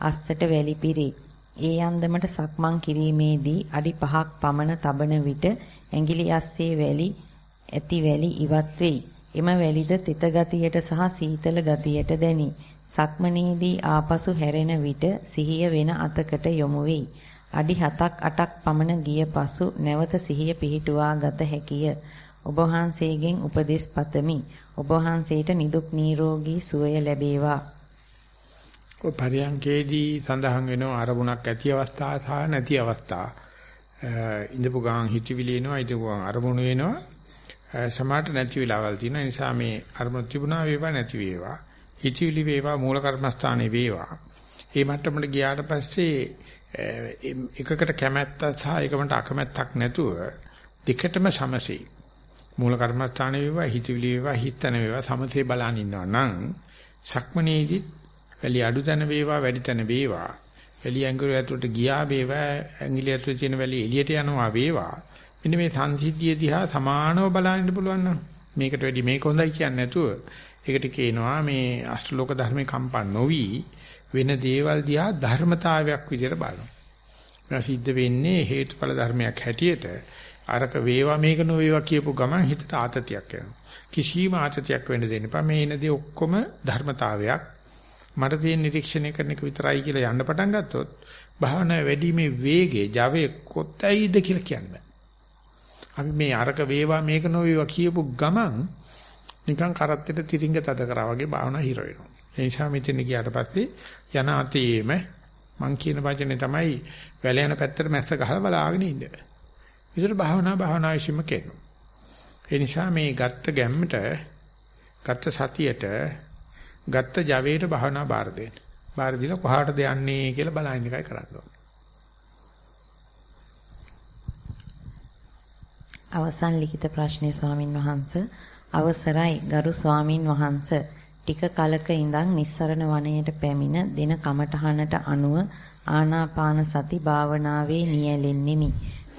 අස්සට වැලි පිරේ. ඒ අන්දමට සක්මන් කිරීමේදී අඩි 5ක් පමණ තබන විට ඇඟිලි අස්සේ වැලි ඇති වැලි ඉවත් වෙයි. එම වැලිද තෙත ගතියට සහ සීතල ගතියට දැනේ. සක්මනේදී ආපසු හැරෙන විට සිහිය වෙන අතකට යොමු වෙයි. අඩි 7ක් 8ක් පමණ ගිය පසු නැවත සිහිය පිහිටුවා ගත හැකිය. ඔබ වහන්සේගෙන් උපදෙස් පතමි. ඔබ වහන්සේට නිදුක් නිරෝගී සුවය ලැබේවා. ඔය පරියන්කේදී සඳහන් වෙනවා අරමුණක් ඇති අවස්ථා සහ නැති අවස්ථා. ඉඳපු ගාන් හිතවිලි එනවා, ඉඳපු ගාන් අරමුණු වෙනවා. සමාට නැති වෙලාවල් තියෙන නිසා මේ අරමුණ තිබුණා වේවා නැති වේවා. හිතවිලි වේවා මූල කර්මස්ථානේ වේවා. මේ මට්ටමට ගියාට පස්සේ එකකට කැමැත්ත සහ එකකට අකමැත්තක් නැතුව දෙකටම සමසේ. මූල කර්මස්ථානේ වේවා හිතවිලි වේවා හිතන වේවා සමතේ බලන් ඉන්නවා නම් සක්මනේදිත් වැලි අඩු තැන වේවා වැඩි තැන වේවා. වැලි ඇඟිලි ඇතුලට ගියා වේවා ඇඟිලි ඇතුලේ තියෙන වැලි එළියට යනවා වේවා. මෙන්න මේ සංසිද්ධිය දිහා සමානව බලන්න පුළුවන් නම් මේකට වැඩි මේක හොඳයි කියන්නේ නැතුව ඒකට කියනවා මේ අෂ්ටලෝක ධර්මේ කම්පා නොවි වෙන දේවල් දිහා ධර්මතාවයක් විදිහට බලනවා. මේවා සිද්ධ වෙන්නේ හේතුඵල ධර්මයක් හැටියට අරක වේවා මේක නොවේවා කියපු ගමන් හිතට ආතතියක් එනවා. කිසිම ආතතියක් වෙන්න දෙන්න එපා. මේ එනදී ඔක්කොම ධර්මතාවයක්. මට තියෙන නිරීක්ෂණය කරන එක විතරයි කියලා යන්න පටන් ගත්තොත් භාවනාවේ වැඩි මේ වේගේ Java කොතැයිද කියලා කියන්න අපි මේ අරක වේවා මේක නොවේවා කියපු ගමන් නිකන් කරත්තෙට තිරින්ග තද කරා වගේ භාවනා හිර වෙනවා. ඒ නිසා මෙතන ගියාට පස්සේ යන අතේම මං කියන වචනේ තමයි වැල යන පැත්තට මැස්ස ගහලා බලාගෙන ඉන්න. විතර භාවනා භාවනා විශ්ීම කරනවා. ඒ නිසා මේ ගත්ත ගැම්මට ගත්ත සතියට ගත්ත ජවයට භාවනා බාර දෙන්න. බාර දීලා කොහාටද යන්නේ කියලා බලන්න එකයි කරන්න ඕනේ. අවසන් ලිඛිත ප්‍රශ්නය ස්වාමින් වහන්සේ අවසරයි ගරු ස්වාමින් වහන්සේ ටික කලක ඉඳන් නිස්සරණ වනයේට පැමිණ දින කමඨහනට අනුව ආනාපාන සති භාවනාවේ නියැලෙන්නෙමි.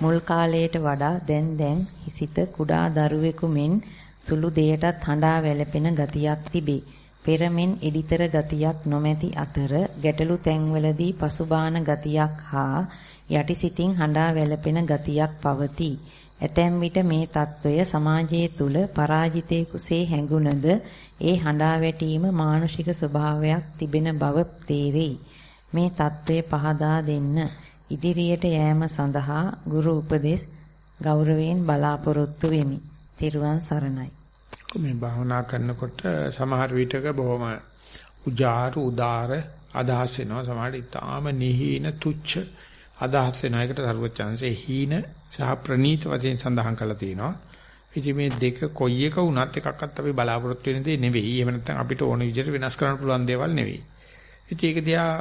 මුල් කාලයට වඩා දැන් දැන් හිසිත කුඩා දරුවෙකු මෙන් සුළු දෙයටත් හඬා වැළපෙන ගතියක් තිබේ. පෙරමෙන් එඩිතර ගතියක් නොමැති අතර ගැටලු තැන්වලදී පසුබාන ගතියක් හා යටිසිතින් හඬා වැළපෙන ගතියක් පවතී. ඇතැම් විට මේ తত্ত্বය සමාජයේ තුල පරාජිතයේ කුසේ හැඟුණද ඒ හඬා වැටීම මානුෂික ස්වභාවයක් තිබෙන බව තේරෙයි. මේ తত্ত্বය පහදා දෙන්න ඉදිරියට යෑම සඳහා ගුරු උපදෙස් ගෞරවයෙන් බලාපොරොත්තු වෙමි. තෙරුවන් සරණයි. මේ භාවනා කරනකොට සමහර විටක බොහොම උජාරු උදාර අදහස් වෙනවා. සමහර ඉතාම නිහීන තුච්ච අදහස් වෙන එකට සර්වචන්සේ හීන සහ ප්‍රනීත වශයෙන් සඳහන් කරලා තියෙනවා. ඉතින් මේ දෙක කොයි එක වුණත් එකක්වත් අපි බලාපොරොත්තු වෙන දේ නෙවෙයි. එහෙම නැත්නම් අපිට ඕන විදිහට වෙනස් කරන්න පුළුවන් දේවල් නෙවෙයි. ඉතින් ඒක දිහා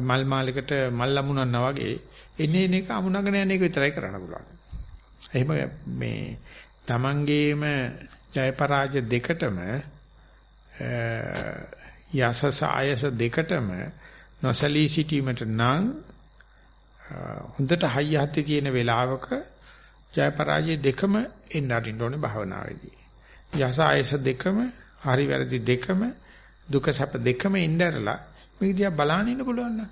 මල් මාලයකට මල් ලැබුණා වගේ එන්නේ එන එක අමුණගෙන යන එක විතරයි කරන්න පුළුවන්. එහෙම මේ Tamangeema ජය පරාජය දෙකටම යසස ආයස දෙකටම නොසලී සිටීමට නම් හොඳට හයිය හත්තේ තියෙන වෙලාවක ජය පරාජය දෙකම එන්න අරින්න ඕනේ භාවනාවේදී. යස ආයස දෙකම හරි වැරදි දෙකම දුක සැප දෙකම ඉnderලා මේක දිහා බලන්න ඉන්න පුළුවන් නම්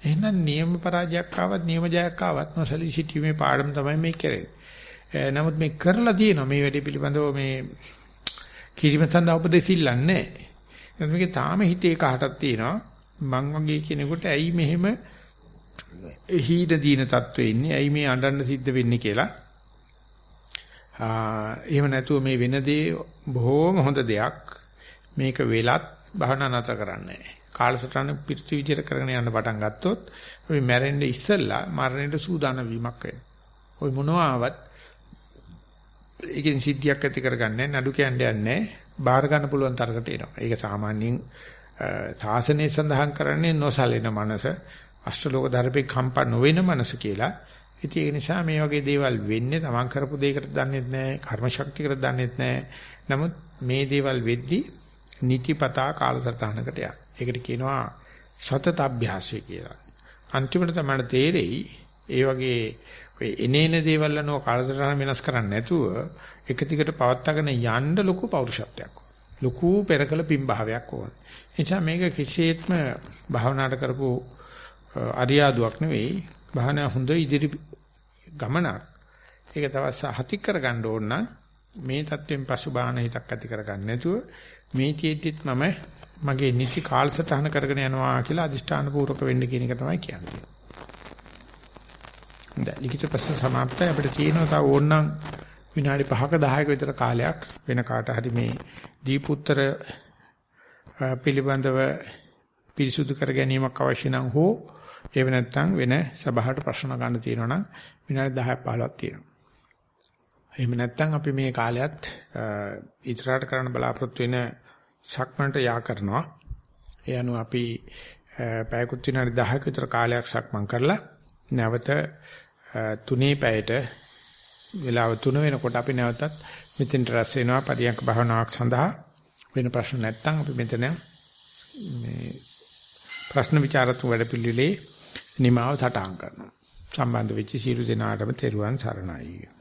එහෙනම් නියම පරාජයක් ආවත් නියම ජයක් ආවත් නොසලී සිටීමේ පාඩම තමයි මේ කරන්නේ. නමුත් මේ කරලා තියෙනවා මේ වැඩේ පිළිබඳව මේ කිරිම සඳහා උපදෙස් ඉල්ලන්නේ නැහැ. මේකේ තාම හිතේ කහටක් තියෙනවා. මං වගේ කෙනෙකුට ඇයි මෙහෙම හීන දීන තත්ත්වෙ ඉන්නේ? ඇයි මේ අඬන්න සිද්ධ වෙන්නේ කියලා. ආ එහෙම නැතුව මේ වෙන දේ බොහොම හොඳ දෙයක්. මේක වෙලත් භවනා නතර කරන්නේ නැහැ. කාලසටහන පිරිසු විදියට කරගෙන යන්න පටන් ගත්තොත් අපි මැරෙන්න ඉස්සෙල්ලා මරණයට සූදානම් වීමක් වෙනවා. ওই මොනවා ආවත් ඒකෙන් සිද්ධියක් ඇති කරගන්නේ නඩු කියන්නේ නැහැ. බාර ගන්න පුළුවන් තරකට එනවා. ඒක සාමාන්‍යයෙන් සාසනයේ සඳහන් කරන්නේ නොසලෙන මනස, අෂ්ටලෝක ධර්මේ කම්පා නොවන මනස කියලා. ඉතින් ඒ නිසා මේ වගේ දේවල් වෙන්නේ තමන් කරපු දෙයකට දන්නේ නැහැ, කර්ම ශක්තියකට දන්නේ නැහැ. නමුත් මේ දේවල් වෙද්දී නිතිපතා කාලසටහනකට යනවා. ඒකට කියනවා සතත අභ්‍යාසය කියලා. අන්තිමට තමයි තේරෙයි ඒ වගේ ඔය එනේන දේවල් අනුව කාලසටහන වෙනස් කරන්නේ නැතුව එක දිගට පවත්වාගෙන යන්න ලොකු පෞරුෂත්වයක් ලොකු පෙරකල පිම්භාවයක් ඕන. එනිසා මේක කිසියෙත්ම භාවනාට කරපු අරියාදුවක් නෙවෙයි භාවනා හොඳ ඉදිරි ගමනක්. ඒක තවස් හති කරගන්න ඕන නම් මේ தත්වෙන් පසු බාහන හිතක් ඇති කරගන්න නැතුව මේ චේතිත් මම මගේ නිසි කාලසටහන කරගෙන යනවා කියලා අදිෂ්ඨාන පූර්වක වෙන්න කියන එක තමයි කියන්නේ. දැන් ලිඛිත ප්‍රශ්න સમાප්තයි අපිට තියෙනවා තව ඕනනම් විනාඩි 5ක 10ක විතර කාලයක් වෙන කාට හරි මේ දීපුත්තර පිළිබඳව පිරිසුදු කර ගැනීමක් අවශ්‍ය නම් හෝ ඒව නැත්නම් වෙන සභාවට ප්‍රශ්න ගන්න තියෙනවා නම් විනාඩි 10ක් 15ක් තියෙනවා. එහෙම නැත්නම් අපි මේ කාලයත් ඉතරාට කරන්න බලාපොරොත්තු වෙන සක්මන්ට යා කරනවා. ඒ අනුව අපි පැයකුත් විනාඩි 10ක විතර කාලයක් සක්මන් කරලා නැවත තුනේ පැයට වෙලාව 3 වෙනකොට අපි නැවතත් මෙතෙන්ට රැස් වෙනවා පරියන්ක භාවනාවක් සඳහා වෙන ප්‍රශ්න නැත්නම් අපි මෙතන මේ ප්‍රශ්න විචාරතු වැඩපිළිවෙලේ නිමාව සටහන් කරනවා. සම්බන්ධ වෙච්ච සියලු දෙනාටම තෙරුවන් සරණයි.